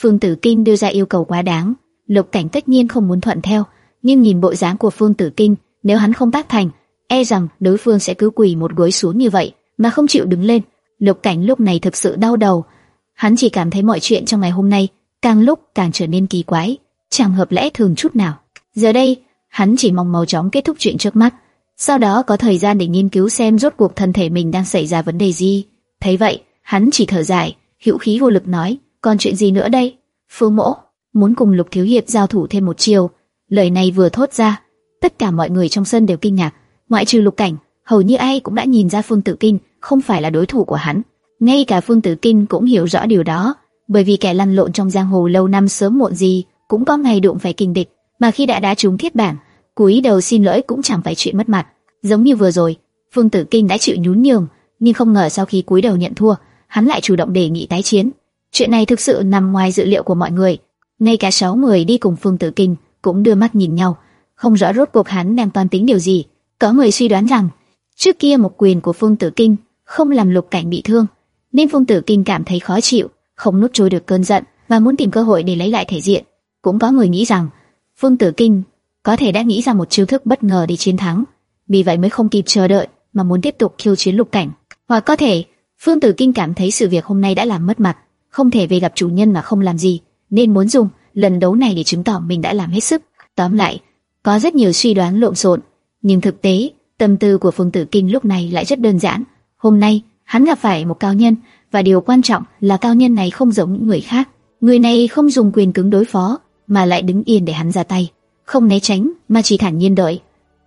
Phương Tử Kinh đưa ra yêu cầu quá đáng, Lục Cảnh tất nhiên không muốn thuận theo, nhưng nhìn bộ dáng của Phương Tử Kinh, nếu hắn không tác thành, e rằng đối phương sẽ cứ quỳ một gối xuống như vậy mà không chịu đứng lên. Lục Cảnh lúc này thực sự đau đầu, hắn chỉ cảm thấy mọi chuyện trong ngày hôm nay càng lúc càng trở nên kỳ quái, chẳng hợp lẽ thường chút nào. Giờ đây, hắn chỉ mong mau chóng kết thúc chuyện trước mắt, sau đó có thời gian để nghiên cứu xem rốt cuộc thân thể mình đang xảy ra vấn đề gì. Thấy vậy, hắn chỉ thở dài, hữu khí vô lực nói, còn chuyện gì nữa đây? Phương Mỗ muốn cùng Lục Thiếu Hiệp giao thủ thêm một chiều. Lời này vừa thốt ra, tất cả mọi người trong sân đều kinh ngạc, ngoại trừ Lục Cảnh, hầu như ai cũng đã nhìn ra Phương Tử Kinh không phải là đối thủ của hắn. Ngay cả Phương Tử Kinh cũng hiểu rõ điều đó, bởi vì kẻ lăn lộn trong giang hồ lâu năm sớm muộn gì cũng có ngày đụng phải kình địch, mà khi đã đá trúng thiết bản, cúi đầu xin lỗi cũng chẳng phải chuyện mất mặt. Giống như vừa rồi, Phương Tử Kinh đã chịu nhún nhường, nhưng không ngờ sau khi cúi đầu nhận thua, hắn lại chủ động đề nghị tái chiến. Chuyện này thực sự nằm ngoài dự liệu của mọi người. Ngay cả sáu người đi cùng Phương Tử Kinh cũng đưa mắt nhìn nhau, không rõ rốt cuộc hắn đang toan tính điều gì. Có người suy đoán rằng, trước kia một quyền của Phương Tử Kinh không làm Lục Cảnh bị thương, nên Phương Tử Kinh cảm thấy khó chịu, không nuốt trôi được cơn giận và muốn tìm cơ hội để lấy lại thể diện. Cũng có người nghĩ rằng, Phương Tử Kinh có thể đã nghĩ ra một chiêu thức bất ngờ để chiến thắng, vì vậy mới không kịp chờ đợi mà muốn tiếp tục khiêu chiến Lục Cảnh. Hoặc có thể, Phương Tử Kinh cảm thấy sự việc hôm nay đã làm mất mặt, không thể về gặp chủ nhân mà không làm gì, nên muốn dùng lần đấu này để chứng tỏ mình đã làm hết sức. Tóm lại, có rất nhiều suy đoán lộn xộn, nhưng thực tế, tâm tư của Phương Tử Kinh lúc này lại rất đơn giản. Hôm nay, hắn gặp phải một cao nhân, và điều quan trọng là cao nhân này không giống những người khác. Người này không dùng quyền cứng đối phó, mà lại đứng yên để hắn ra tay, không né tránh mà chỉ thản nhiên đợi.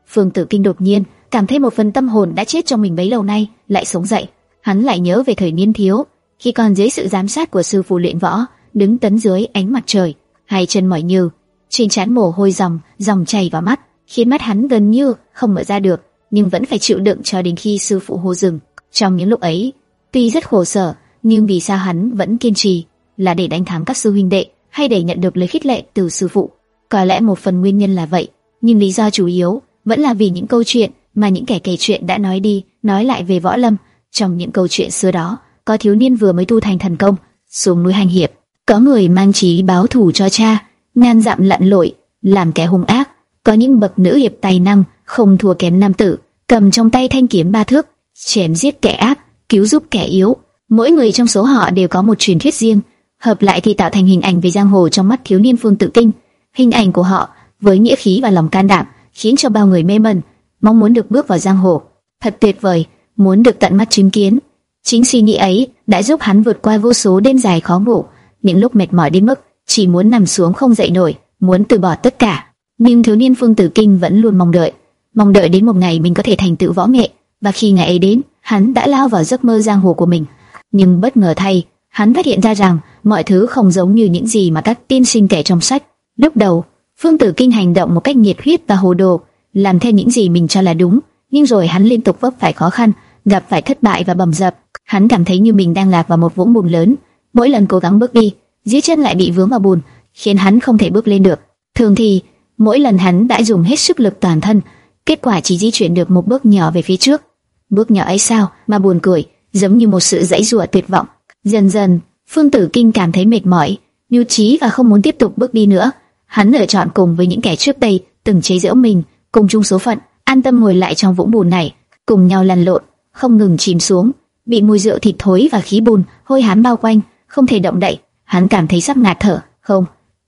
Phương Tử Kinh đột nhiên cảm thấy một phần tâm hồn đã chết trong mình bấy lâu nay lại sống dậy. Hắn lại nhớ về thời niên thiếu, khi còn dưới sự giám sát của sư phụ luyện võ, đứng tấn dưới ánh mặt trời, hai chân mỏi nhừ, trên trán mồ hôi ròng ròng chảy vào mắt, khiến mắt hắn gần như không mở ra được, nhưng vẫn phải chịu đựng cho đến khi sư phụ hô dừng. Trong những lúc ấy, tuy rất khổ sở, nhưng vì sao hắn vẫn kiên trì, là để đánh thắng các sư huynh đệ, hay để nhận được lời khích lệ từ sư phụ? Có lẽ một phần nguyên nhân là vậy, nhưng lý do chủ yếu vẫn là vì những câu chuyện mà những kẻ kể chuyện đã nói đi, nói lại về võ lâm. Trong những câu chuyện xưa đó, có thiếu niên vừa mới tu thành thần công, xuống núi hành hiệp, có người mang chí báo thù cho cha, ngàn dặm lặn lội, làm kẻ hung ác, có những bậc nữ hiệp tài năng không thua kém nam tử, cầm trong tay thanh kiếm ba thước, chém giết kẻ ác, cứu giúp kẻ yếu. Mỗi người trong số họ đều có một truyền thuyết riêng, hợp lại thì tạo thành hình ảnh về giang hồ trong mắt thiếu niên Phương Tự Kinh. Hình ảnh của họ với nghĩa khí và lòng can đảm khiến cho bao người mê mẩn, mong muốn được bước vào giang hồ. Thật tuyệt vời, muốn được tận mắt chứng kiến. Chính suy nghĩ ấy đã giúp hắn vượt qua vô số đêm dài khó ngủ, những lúc mệt mỏi đến mức chỉ muốn nằm xuống không dậy nổi, muốn từ bỏ tất cả. Nhưng thiếu niên Phương Tử Kinh vẫn luôn mong đợi, mong đợi đến một ngày mình có thể thành tựu võ nghệ, và khi ngày ấy đến, hắn đã lao vào giấc mơ giang hồ của mình. Nhưng bất ngờ thay, hắn phát hiện ra rằng mọi thứ không giống như những gì mà các tiên sinh kể trong sách. Lúc đầu, Phương Tử Kinh hành động một cách nhiệt huyết và hồ đồ, làm theo những gì mình cho là đúng, nhưng rồi hắn liên tục vấp phải khó khăn, gặp phải thất bại và bầm dập. Hắn cảm thấy như mình đang lạc vào một vũng bùn lớn, mỗi lần cố gắng bước đi, dưới chân lại bị vướng vào bùn, khiến hắn không thể bước lên được. Thường thì, mỗi lần hắn đã dùng hết sức lực toàn thân, kết quả chỉ di chuyển được một bước nhỏ về phía trước. Bước nhỏ ấy sao mà buồn cười, giống như một sự dãy rủa tuyệt vọng. Dần dần, Phương Tử Kinh cảm thấy mệt mỏi, nhu trí và không muốn tiếp tục bước đi nữa. Hắn lựa chọn cùng với những kẻ trước đây từng chế giễu mình, cùng chung số phận, an tâm ngồi lại trong vũng bùn này, cùng nhau lăn lộn, không ngừng chìm xuống, bị mùi rượu thịt thối và khí bùn hôi hám bao quanh, không thể động đậy. Hắn cảm thấy sắp ngạt thở, không,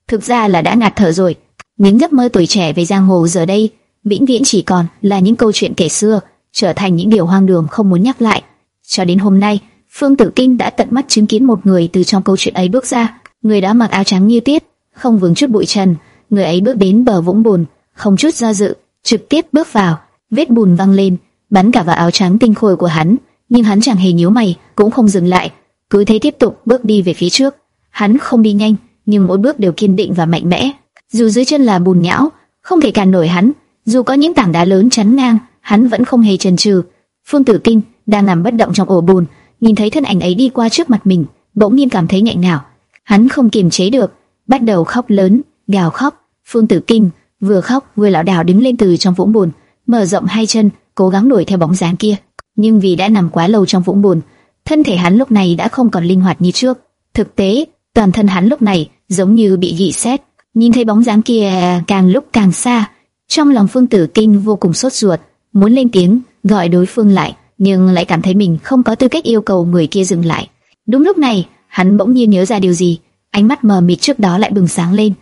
thực ra là đã ngạt thở rồi. Những giấc mơ tuổi trẻ về giang hồ giờ đây, vĩnh viễn chỉ còn là những câu chuyện kể xưa, trở thành những điều hoang đường không muốn nhắc lại. Cho đến hôm nay, Phương Tử Kinh đã tận mắt chứng kiến một người từ trong câu chuyện ấy bước ra. Người đã mặc áo trắng như tiết, không vướng chút bụi trần. Người ấy bước đến bờ vũng bùn, không chút do dự, trực tiếp bước vào. Vết bùn văng lên, bắn cả vào áo trắng tinh khôi của hắn. Nhưng hắn chẳng hề nhíu mày, cũng không dừng lại, cứ thế tiếp tục bước đi về phía trước. Hắn không đi nhanh, nhưng mỗi bước đều kiên định và mạnh mẽ. Dù dưới chân là bùn nhão, không thể cản nổi hắn. Dù có những tảng đá lớn chắn ngang, hắn vẫn không hề chần chừ. Phương Tử Kinh đang nằm bất động trong ổ bùn, nhìn thấy thân ảnh ấy đi qua trước mặt mình, bỗng nhiên cảm thấy nghẹn ngào. Hắn không kiềm chế được, bắt đầu khóc lớn, gào khóc. Phương Tử Kinh vừa khóc vừa lảo đảo đứng lên từ trong vũng bùn, mở rộng hai chân, cố gắng đuổi theo bóng dáng kia. Nhưng vì đã nằm quá lâu trong vũng bùn, thân thể hắn lúc này đã không còn linh hoạt như trước. Thực tế, toàn thân hắn lúc này giống như bị dị xét. Nhìn thấy bóng dáng kia càng lúc càng xa, trong lòng Phương Tử Kinh vô cùng sốt ruột, muốn lên tiếng gọi đối phương lại, nhưng lại cảm thấy mình không có tư cách yêu cầu người kia dừng lại. Đúng lúc này, hắn bỗng nhiên nhớ ra điều gì, ánh mắt mờ mịt trước đó lại bừng sáng lên.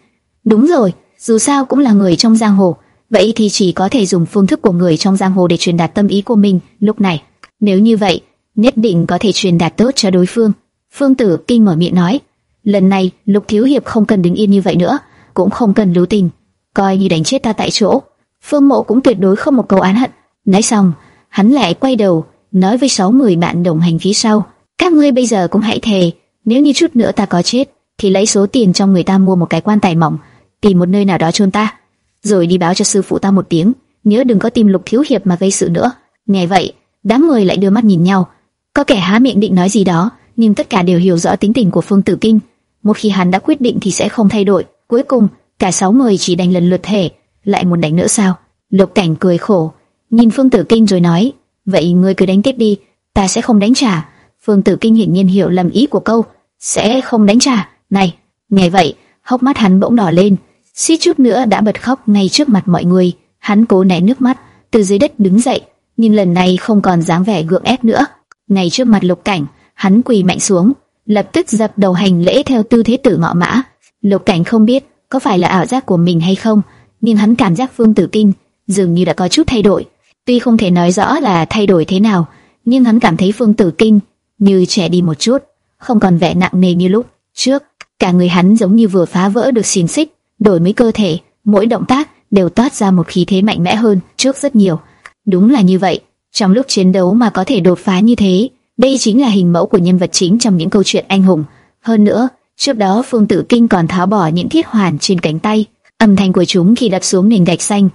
Đúng rồi, dù sao cũng là người trong giang hồ, vậy thì chỉ có thể dùng phương thức của người trong giang hồ để truyền đạt tâm ý của mình lúc này. Nếu như vậy, nhất định có thể truyền đạt tốt cho đối phương. Phương Tử Kinh mở miệng nói, lần này Lục Thiếu Hiệp không cần đứng yên như vậy nữa, cũng không cần lưu tình, coi như đánh chết ta tại chỗ. Phương Mộ cũng tuyệt đối không một câu án hận. Nói xong, hắn lại quay đầu, nói với sáu người bạn đồng hành phía sau, các ngươi bây giờ cũng hãy thề, nếu như chút nữa ta có chết, thì lấy số tiền trong người ta mua một cái quan tài mỏng, tìm một nơi nào đó chôn ta, rồi đi báo cho sư phụ ta một tiếng, nhớ đừng có tìm Lục Thiếu Hiệp mà gây sự nữa. Nghe vậy, đám người lại đưa mắt nhìn nhau, có kẻ há miệng định nói gì đó, nhưng tất cả đều hiểu rõ tính tình của Phương Tử Kinh. Một khi hắn đã quyết định thì sẽ không thay đổi. Cuối cùng, cả sáu người chỉ đánh lần lượt thể, lại muốn đánh nữa sao? Lục Cảnh cười khổ, nhìn Phương Tử Kinh rồi nói, vậy ngươi cứ đánh tiếp đi, ta sẽ không đánh trả. Phương Tử Kinh hiển nhiên hiểu lầm ý của câu, sẽ không đánh trả. Này, nghe vậy, hốc mắt hắn bỗng đỏ lên, suýt chút nữa đã bật khóc ngay trước mặt mọi người. Hắn cố nén nước mắt, từ dưới đất đứng dậy, nhưng lần này không còn dáng vẻ gượng ép nữa. Ngay trước mặt Lục Cảnh, hắn quỳ mạnh xuống, lập tức dập đầu hành lễ theo tư thế tử ngọ mã. Lục Cảnh không biết có phải là ảo giác của mình hay không, nhưng hắn cảm giác Phương Tử Kinh dường như đã có chút thay đổi. Tuy không thể nói rõ là thay đổi thế nào, nhưng hắn cảm thấy Phương Tử Kinh như trẻ đi một chút, không còn vẻ nặng nề như lúc trước. Cả người hắn giống như vừa phá vỡ được xiềng xích, đổi mới cơ thể, mỗi động tác đều toát ra một khí thế mạnh mẽ hơn trước rất nhiều. Đúng là như vậy, trong lúc chiến đấu mà có thể đột phá như thế, đây chính là hình mẫu của nhân vật chính trong những câu chuyện anh hùng. Hơn nữa, trước đó Phương Tử Kinh còn tháo bỏ những thiết hoàn trên cánh tay, âm thanh của chúng khi đập xuống nền gạch xanh,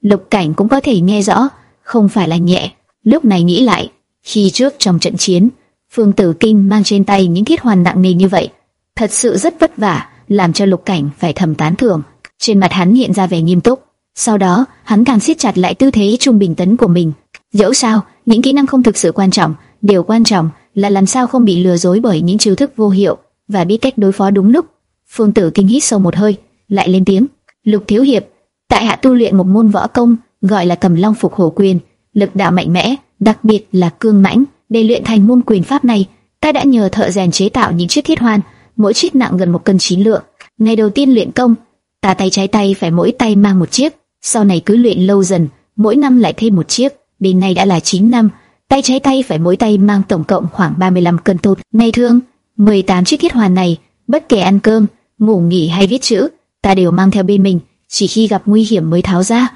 Lục Cảnh cũng có thể nghe rõ, không phải là nhẹ. Lúc này nghĩ lại, khi trước trong trận chiến, Phương Tử Kinh mang trên tay những thiết hoàn nặng nề như vậy, thật sự rất vất vả, làm cho Lục Cảnh phải thầm tán thưởng. Trên mặt hắn hiện ra vẻ nghiêm túc. Sau đó, hắn càng siết chặt lại tư thế trung bình tấn của mình. Dẫu sao, những kỹ năng không thực sự quan trọng, điều quan trọng là làm sao không bị lừa dối bởi những chiêu thức vô hiệu và biết cách đối phó đúng lúc. Phương Tử Kinh hít sâu một hơi, lại lên tiếng: "Lục thiếu hiệp, tại hạ tu luyện một môn võ công gọi là Cầm Long Phục Hổ Quyền, lực đạo mạnh mẽ, đặc biệt là cương mãnh. Để luyện thành môn quyền pháp này, ta đã nhờ thợ rèn chế tạo những chiếc thiết hoàn, mỗi chiếc nặng gần một cân chín lượng. Ngày đầu tiên luyện công, ta tay trái tay phải mỗi tay mang một chiếc, sau này cứ luyện lâu dần, mỗi năm lại thêm một chiếc, đến nay đã là 9 năm, tay trái tay phải mỗi tay mang tổng cộng khoảng 35 cân tốt. Ngày thường, 18 chiếc thiết hoàn này, bất kể ăn cơm, ngủ nghỉ hay viết chữ, ta đều mang theo bên mình, chỉ khi gặp nguy hiểm mới tháo ra.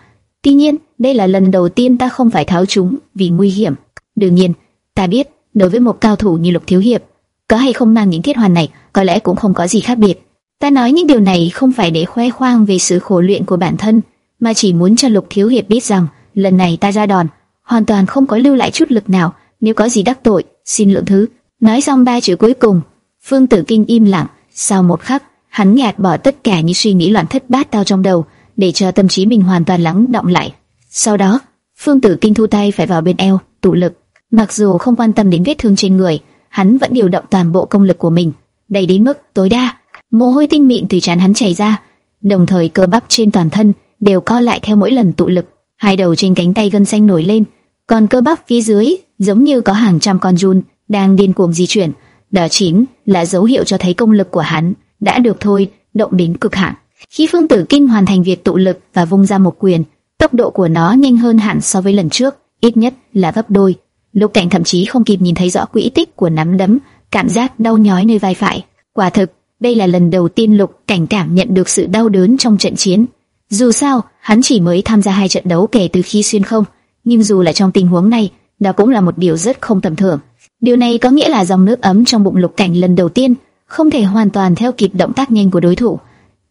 Tuy nhiên, đây là lần đầu tiên ta không phải tháo chúng vì nguy hiểm. Đương nhiên, ta biết, đối với một cao thủ như Lục Thiếu Hiệp, có hay không mang những thiết hoàn này, có lẽ cũng không có gì khác biệt. Ta nói những điều này không phải để khoe khoang về sự khổ luyện của bản thân, mà chỉ muốn cho Lục Thiếu Hiệp biết rằng, lần này ta ra đòn, hoàn toàn không có lưu lại chút lực nào, nếu có gì đắc tội, xin lượng thứ. Nói xong ba chữ cuối cùng, Phương Tử Kinh im lặng, sau một khắc, hắn nhạt bỏ tất cả những suy nghĩ loạn thất bát tao trong đầu, để cho tâm trí mình hoàn toàn lắng động lại. Sau đó, Phương Tử Kinh thu tay phải vào bên eo, tụ lực. Mặc dù không quan tâm đến vết thương trên người, hắn vẫn điều động toàn bộ công lực của mình, đầy đến mức tối đa. Mồ hôi tinh mịn từ trán hắn chảy ra, đồng thời cơ bắp trên toàn thân đều co lại theo mỗi lần tụ lực. Hai đầu trên cánh tay gân xanh nổi lên, còn cơ bắp phía dưới giống như có hàng trăm con giun đang điên cuồng di chuyển. Đó chính là dấu hiệu cho thấy công lực của hắn đã được thôi động đến cực hạn. Khi Phương Tử Kinh hoàn thành việc tụ lực và vung ra một quyền, tốc độ của nó nhanh hơn hẳn so với lần trước, ít nhất là gấp đôi. Lục Cảnh thậm chí không kịp nhìn thấy rõ quỹ tích của nắm đấm, cảm giác đau nhói nơi vai phải. Quả thực, đây là lần đầu tiên Lục Cảnh cảm nhận được sự đau đớn trong trận chiến. Dù sao, hắn chỉ mới tham gia hai trận đấu kể từ khi xuyên không, nhưng dù là trong tình huống này, đó cũng là một điều rất không tầm thường. Điều này có nghĩa là dòng nước ấm trong bụng Lục Cảnh lần đầu tiên không thể hoàn toàn theo kịp động tác nhanh của đối thủ,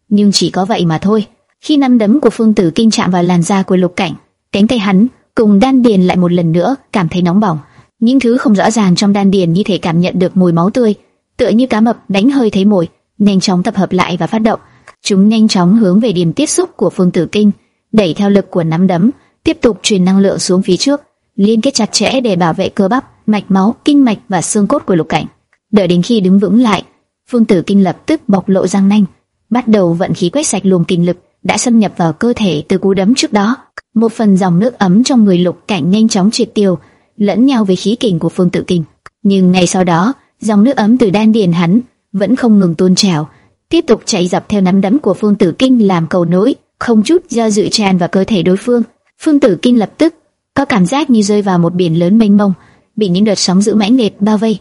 nhưng chỉ có vậy mà thôi. Khi nắm đấm của Phương Tử Kinh chạm vào làn da của Lục Cảnh, cánh tay hắn cùng đan điền lại một lần nữa cảm thấy nóng bỏng. Những thứ không rõ ràng trong đan điền như thể cảm nhận được mùi máu tươi, tựa như cá mập đánh hơi thấy mùi, nhanh chóng tập hợp lại và phát động. Chúng nhanh chóng hướng về điểm tiếp xúc của Phương Tử Kinh, đẩy theo lực của nắm đấm, tiếp tục truyền năng lượng xuống phía trước, liên kết chặt chẽ để bảo vệ cơ bắp, mạch máu, kinh mạch và xương cốt của Lục Cảnh. Đợi đến khi đứng vững lại, Phương Tử Kinh lập tức bộc lộ răng nanh, bắt đầu vận khí quét sạch luồng kinh lực đã xâm nhập vào cơ thể từ cú đấm trước đó. Một phần dòng nước ấm trong người Lục Cảnh nhanh chóng triệt tiêu, lẫn nhau với khí kình của Phương Tử kình. Nhưng ngay sau đó, dòng nước ấm từ đan điền hắn vẫn không ngừng tuôn trào, tiếp tục chảy dọc theo nắm đấm của Phương Tử Kinh làm cầu nối, không chút do dự tràn vào cơ thể đối phương. Phương Tử Kinh lập tức có cảm giác như rơi vào một biển lớn mênh mông, bị những đợt sóng dữ mãnh liệt bao vây.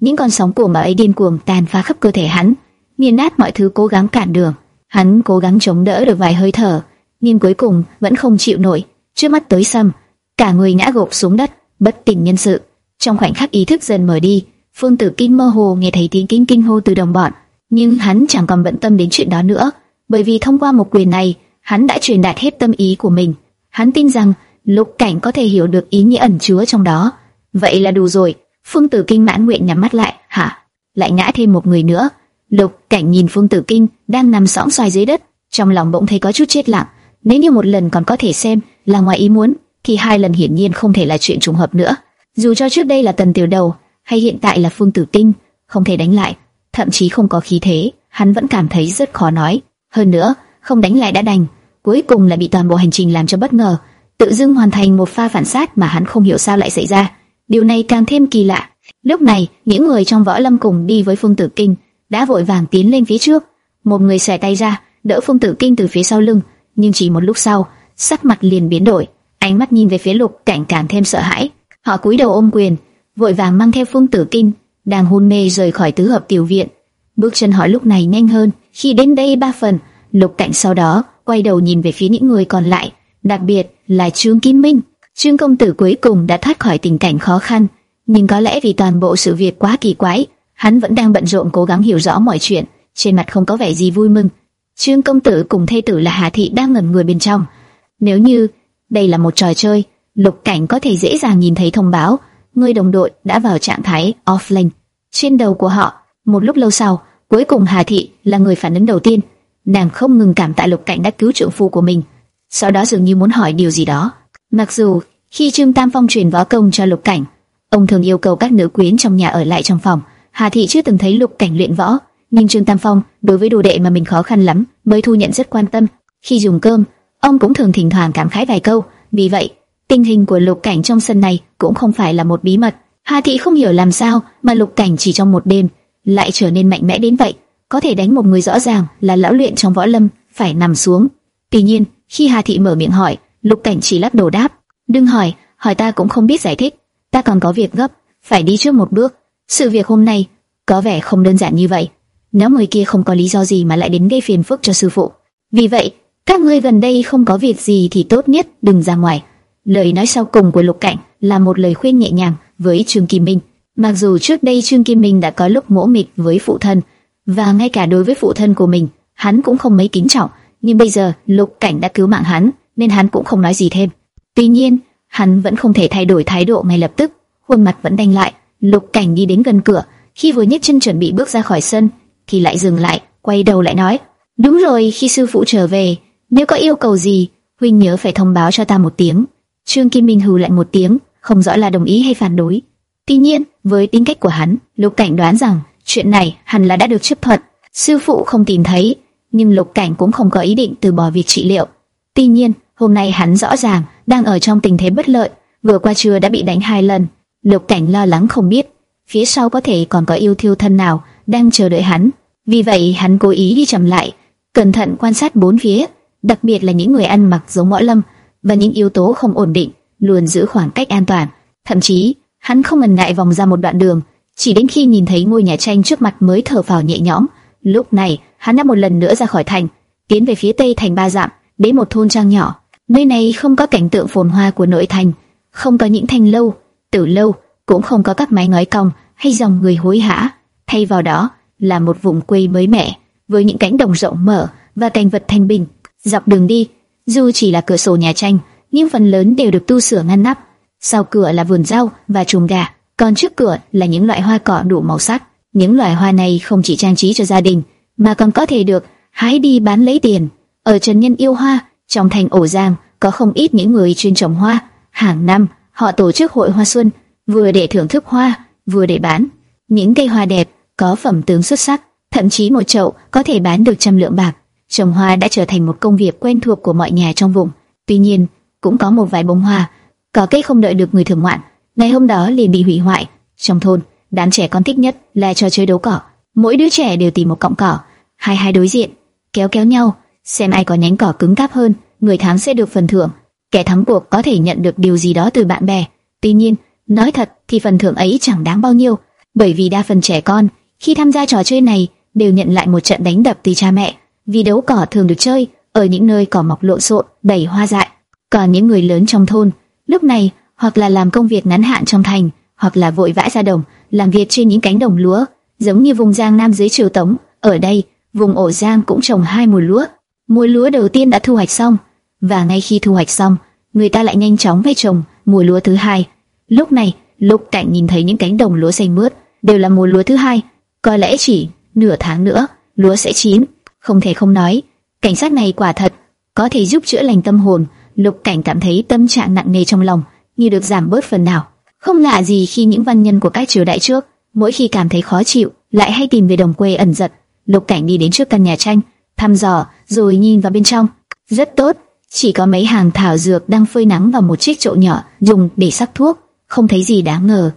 Những con sóng của mà ấy điên cuồng tàn phá khắp cơ thể hắn, nghiền nát mọi thứ cố gắng cản đường. Hắn cố gắng chống đỡ được vài hơi thở, nhưng cuối cùng vẫn không chịu nổi. Trước mắt tối sầm, cả người ngã gục xuống đất, bất tỉnh nhân sự. Trong khoảnh khắc ý thức dần mở đi, Phương Tử Kinh mơ hồ nghe thấy tiếng kinh kinh hô từ đồng bọn, nhưng hắn chẳng còn bận tâm đến chuyện đó nữa, bởi vì thông qua một quyền này, hắn đã truyền đạt hết tâm ý của mình. Hắn tin rằng Lục Cảnh có thể hiểu được ý nghĩa ẩn chứa trong đó. Vậy là đủ rồi. Phương Tử Kinh mãn nguyện nhắm mắt lại, hả? Lại ngã thêm một người nữa. Lục Cảnh nhìn Phương Tử Kinh đang nằm sõng xoài dưới đất, trong lòng bỗng thấy có chút chết lặng. Nếu như một lần còn có thể xem là ngoài ý muốn, thì hai lần hiển nhiên không thể là chuyện trùng hợp nữa. Dù cho trước đây là Tần Tiểu Đầu, hay hiện tại là Phương Tử Kinh, không thể đánh lại, thậm chí không có khí thế, hắn vẫn cảm thấy rất khó nói. Hơn nữa, không đánh lại đã đành, cuối cùng là bị toàn bộ hành trình làm cho bất ngờ, tự dưng hoàn thành một pha phản sát mà hắn không hiểu sao lại xảy ra. Điều này càng thêm kỳ lạ. Lúc này, những người trong võ lâm cùng đi với Phương Tử Kinh đã vội vàng tiến lên phía trước. Một người xòe tay ra, đỡ Phương Tử Kinh từ phía sau lưng, nhưng chỉ một lúc sau, sắc mặt liền biến đổi, ánh mắt nhìn về phía Lục Cảnh càng thêm sợ hãi. Họ cúi đầu ôm quyền, vội vàng mang theo Phương Tử Kinh đang hôn mê rời khỏi tứ hợp tiểu viện. Bước chân họ lúc này nhanh hơn, khi đến đây ba phần, Lục Cảnh sau đó quay đầu nhìn về phía những người còn lại, đặc biệt là Trương Kim Minh. Trương công tử cuối cùng đã thoát khỏi tình cảnh khó khăn, nhưng có lẽ vì toàn bộ sự việc quá kỳ quái, hắn vẫn đang bận rộn cố gắng hiểu rõ mọi chuyện, trên mặt không có vẻ gì vui mừng. Trương công tử cùng thê tử là Hà thị đang ngẩn người bên trong. Nếu như đây là một trò chơi, Lục Cảnh có thể dễ dàng nhìn thấy thông báo, người đồng đội đã vào trạng thái offline. Trên đầu của họ, một lúc lâu sau, cuối cùng Hà thị là người phản ứng đầu tiên. Nàng không ngừng cảm tạ Lục Cảnh đã cứu trưởng phu của mình, sau đó dường như muốn hỏi điều gì đó. Mặc dù khi Trương Tam Phong truyền võ công cho Lục Cảnh, ông thường yêu cầu các nữ quyến trong nhà ở lại trong phòng. Hà Thị chưa từng thấy Lục Cảnh luyện võ, nhưng Trương Tam Phong đối với đồ đệ mà mình khó khăn lắm mới thu nhận rất quan tâm. Khi dùng cơm, ông cũng thường thỉnh thoảng cảm khái vài câu. Vì vậy, tình hình của Lục Cảnh trong sân này cũng không phải là một bí mật. Hà Thị không hiểu làm sao mà Lục Cảnh chỉ trong một đêm lại trở nên mạnh mẽ đến vậy, có thể đánh một người rõ ràng là lão luyện trong võ lâm phải nằm xuống. Tuy nhiên, khi Hà Thị mở miệng hỏi, Lục Cảnh chỉ lắc đầu đáp, đừng hỏi, hỏi ta cũng không biết giải thích, ta còn có việc gấp, phải đi trước một bước. Sự việc hôm nay có vẻ không đơn giản như vậy. Nếu người kia không có lý do gì mà lại đến gây phiền phức cho sư phụ, vì vậy các ngươi gần đây không có việc gì thì tốt nhất đừng ra ngoài. Lời nói sau cùng của Lục Cảnh là một lời khuyên nhẹ nhàng với Trương Kim Minh. Mặc dù trước đây Trương Kim Minh đã có lúc mỗ mịch với phụ thân, và ngay cả đối với phụ thân của mình, hắn cũng không mấy kính trọng, nhưng bây giờ Lục Cảnh đã cứu mạng hắn, nên hắn cũng không nói gì thêm. Tuy nhiên, hắn vẫn không thể thay đổi thái độ ngay lập tức, khuôn mặt vẫn đanh lại. Lục Cảnh đi đến gần cửa, khi vừa nhấc chân chuẩn bị bước ra khỏi sân, thì lại dừng lại, quay đầu lại nói: "Đúng rồi, khi sư phụ trở về, nếu có yêu cầu gì, huynh nhớ phải thông báo cho ta một tiếng." Trương Kim Minh hừ lại một tiếng, không rõ là đồng ý hay phản đối. Tuy nhiên, với tính cách của hắn, Lục Cảnh đoán rằng chuyện này hẳn là đã được chấp thuận. Sư phụ không tìm thấy, nhưng Lục Cảnh cũng không có ý định từ bỏ việc trị liệu. Tuy nhiên, hôm nay hắn rõ ràng đang ở trong tình thế bất lợi, vừa qua trưa đã bị đánh hai lần. Lục Cảnh lo lắng không biết phía sau có thể còn có yêu thiêu thân nào đang chờ đợi hắn. Vì vậy hắn cố ý đi chậm lại, cẩn thận quan sát bốn phía, đặc biệt là những người ăn mặc giống võ lâm và những yếu tố không ổn định, luôn giữ khoảng cách an toàn. Thậm chí, hắn không ngần ngại vòng ra một đoạn đường, chỉ đến khi nhìn thấy ngôi nhà tranh trước mặt mới thở phào nhẹ nhõm. Lúc này, hắn đã một lần nữa ra khỏi thành, tiến về phía tây thành ba dặm, đến một thôn trang nhỏ. Nơi này không có cảnh tượng phồn hoa của nội thành, không có những thanh lâu, từ lâu, cũng không có các mái ngói cong hay dòng người hối hả. Thay vào đó là một vùng quê mới mẻ, với những cánh đồng rộng mở và cảnh vật thanh bình. Dọc đường đi, dù chỉ là cửa sổ nhà tranh, nhưng phần lớn đều được tu sửa ngăn nắp. Sau cửa là vườn rau và chuồng gà, còn trước cửa là những loại hoa cỏ đủ màu sắc. Những loại hoa này không chỉ trang trí cho gia đình, mà còn có thể được hái đi bán lấy tiền. Ở Trần Nhân yêu hoa, trong thành ổ giang có không ít những người chuyên trồng hoa. Hàng năm, họ tổ chức hội hoa xuân, vừa để thưởng thức hoa, vừa để bán. Những cây hoa đẹp, có phẩm tướng xuất sắc, thậm chí một chậu có thể bán được trăm lượng bạc. Trồng hoa đã trở thành một công việc quen thuộc của mọi nhà trong vùng. Tuy nhiên, cũng có một vài bông hoa, có cây không đợi được người thưởng ngoạn, ngày hôm đó liền bị hủy hoại. Trong thôn, đám trẻ con thích nhất là trò chơi đấu cỏ. Mỗi đứa trẻ đều tìm một cọng cỏ, hai hai đối diện, kéo kéo nhau, xem ai có nhánh cỏ cứng cáp hơn, người thắng sẽ được phần thưởng. Kẻ thắng cuộc có thể nhận được điều gì đó từ bạn bè. Tuy nhiên, nói thật thì phần thưởng ấy chẳng đáng bao nhiêu, bởi vì đa phần trẻ con khi tham gia trò chơi này đều nhận lại một trận đánh đập từ cha mẹ. Vì đấu cỏ thường được chơi ở những nơi cỏ mọc lộn xộn, đầy hoa dại. Còn những người lớn trong thôn, lúc này hoặc là làm công việc ngắn hạn trong thành, hoặc là vội vã ra đồng, làm việc trên những cánh đồng lúa, giống như vùng Giang Nam dưới triều Tống. Ở đây, vùng ổ Giang cũng trồng hai mùa lúa. Mùa lúa đầu tiên đã thu hoạch xong, và ngay khi thu hoạch xong, người ta lại nhanh chóng về trồng mùa lúa thứ hai. Lúc này, Lục Cảnh nhìn thấy những cánh đồng lúa xanh mướt, đều là mùa lúa thứ hai, có lẽ chỉ nửa tháng nữa lúa sẽ chín. Không thể không nói, cảnh sát này quả thật có thể giúp chữa lành tâm hồn. Lục Cảnh cảm thấy tâm trạng nặng nề trong lòng như được giảm bớt phần nào. Không lạ gì khi những văn nhân của các triều đại trước, mỗi khi cảm thấy khó chịu, lại hay tìm về đồng quê ẩn giật. Lục Cảnh đi đến trước căn nhà tranh, thăm dò, rồi nhìn vào bên trong. Rất tốt, chỉ có mấy hàng thảo dược đang phơi nắng vào một chiếc chậu nhỏ dùng để sắc thuốc, không thấy gì đáng ngờ.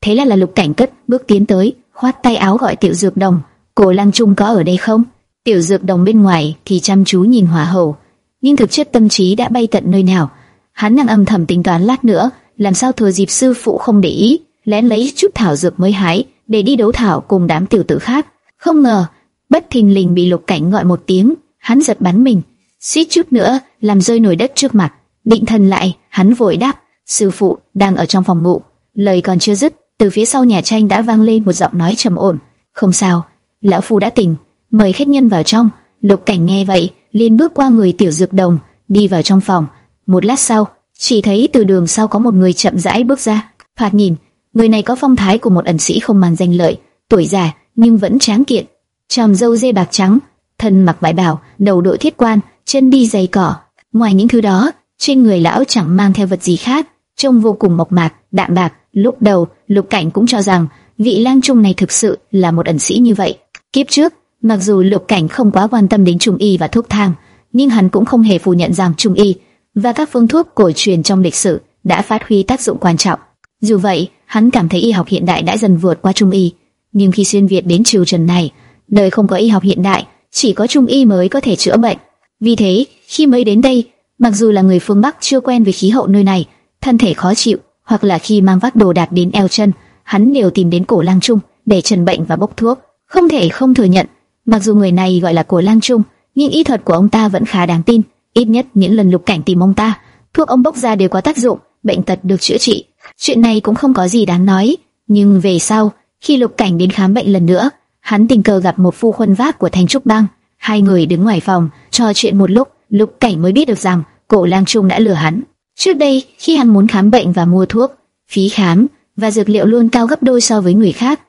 Thế là là Lục Cảnh cất bước tiến tới, khoát tay áo gọi Tiểu Dược Đồng, "Cổ Lăng Trung có ở đây không?" Tiểu Dược Đồng bên ngoài thì chăm chú nhìn Hỏa Hầu, nhưng thực chất tâm trí đã bay tận nơi nào. Hắn đang âm thầm tính toán lát nữa, làm sao thừa dịp sư phụ không để ý, lén lấy chút thảo dược mới hái để đi đấu thảo cùng đám tiểu tử khác. Không ngờ, bất thình lình bị Lục Cảnh gọi một tiếng, hắn giật bắn mình, suýt chút nữa làm rơi nồi đất trước mặt. Định thần lại, hắn vội đáp, sư phụ đang ở trong phòng ngủ. Lời còn chưa dứt, từ phía sau nhà tranh đã vang lên một giọng nói trầm ổn. Không sao, lão phu đã tỉnh, mời khách nhân vào trong. Lục Cảnh nghe vậy, liền bước qua người tiểu dược đồng, đi vào trong phòng. Một lát sau, chỉ thấy từ đường sau có một người chậm rãi bước ra. Thoạt nhìn, người này có phong thái của một ẩn sĩ không mang danh lợi, tuổi già nhưng vẫn tráng kiện, tròm râu dê bạc trắng, thân mặc vải bào, đầu đội thiết quan, chân đi giày cỏ. Ngoài những thứ đó, trên người lão chẳng mang theo vật gì khác, trông vô cùng mộc mạc, đạm bạc. Lúc đầu, Lục Cảnh cũng cho rằng vị lang trung này thực sự là một ẩn sĩ như vậy. Kiếp trước, mặc dù Lục Cảnh không quá quan tâm đến trung y và thuốc thang, nhưng hắn cũng không hề phủ nhận rằng trung y và các phương thuốc cổ truyền trong lịch sử đã phát huy tác dụng quan trọng. Dù vậy, hắn cảm thấy y học hiện đại đã dần vượt qua trung y, nhưng khi xuyên việt đến triều trần này, nơi không có y học hiện đại, chỉ có trung y mới có thể chữa bệnh. Vì thế, khi mới đến đây, mặc dù là người phương Bắc chưa quen với khí hậu nơi này, thân thể khó chịu, hoặc là khi mang vác đồ đạc đến eo chân, hắn đều tìm đến cổ lang trung để trần bệnh và bốc thuốc. Không thể không thừa nhận, mặc dù người này gọi là cổ lang trung, nhưng y thuật của ông ta vẫn khá đáng tin. Ít nhất những lần lục cảnh tìm ông ta, thuốc ông bốc ra đều có tác dụng, bệnh tật được chữa trị. Chuyện này cũng không có gì đáng nói. Nhưng về sau, khi lục cảnh đến khám bệnh lần nữa, hắn tình cờ gặp một phu khuân vác của thành Trúc Bang. Hai người đứng ngoài phòng, trò chuyện một lúc, lục cảnh mới biết được rằng cổ lang trung đã lừa hắn. Trước đây, khi hắn muốn khám bệnh và mua thuốc, phí khám và dược liệu luôn cao gấp đôi so với người khác.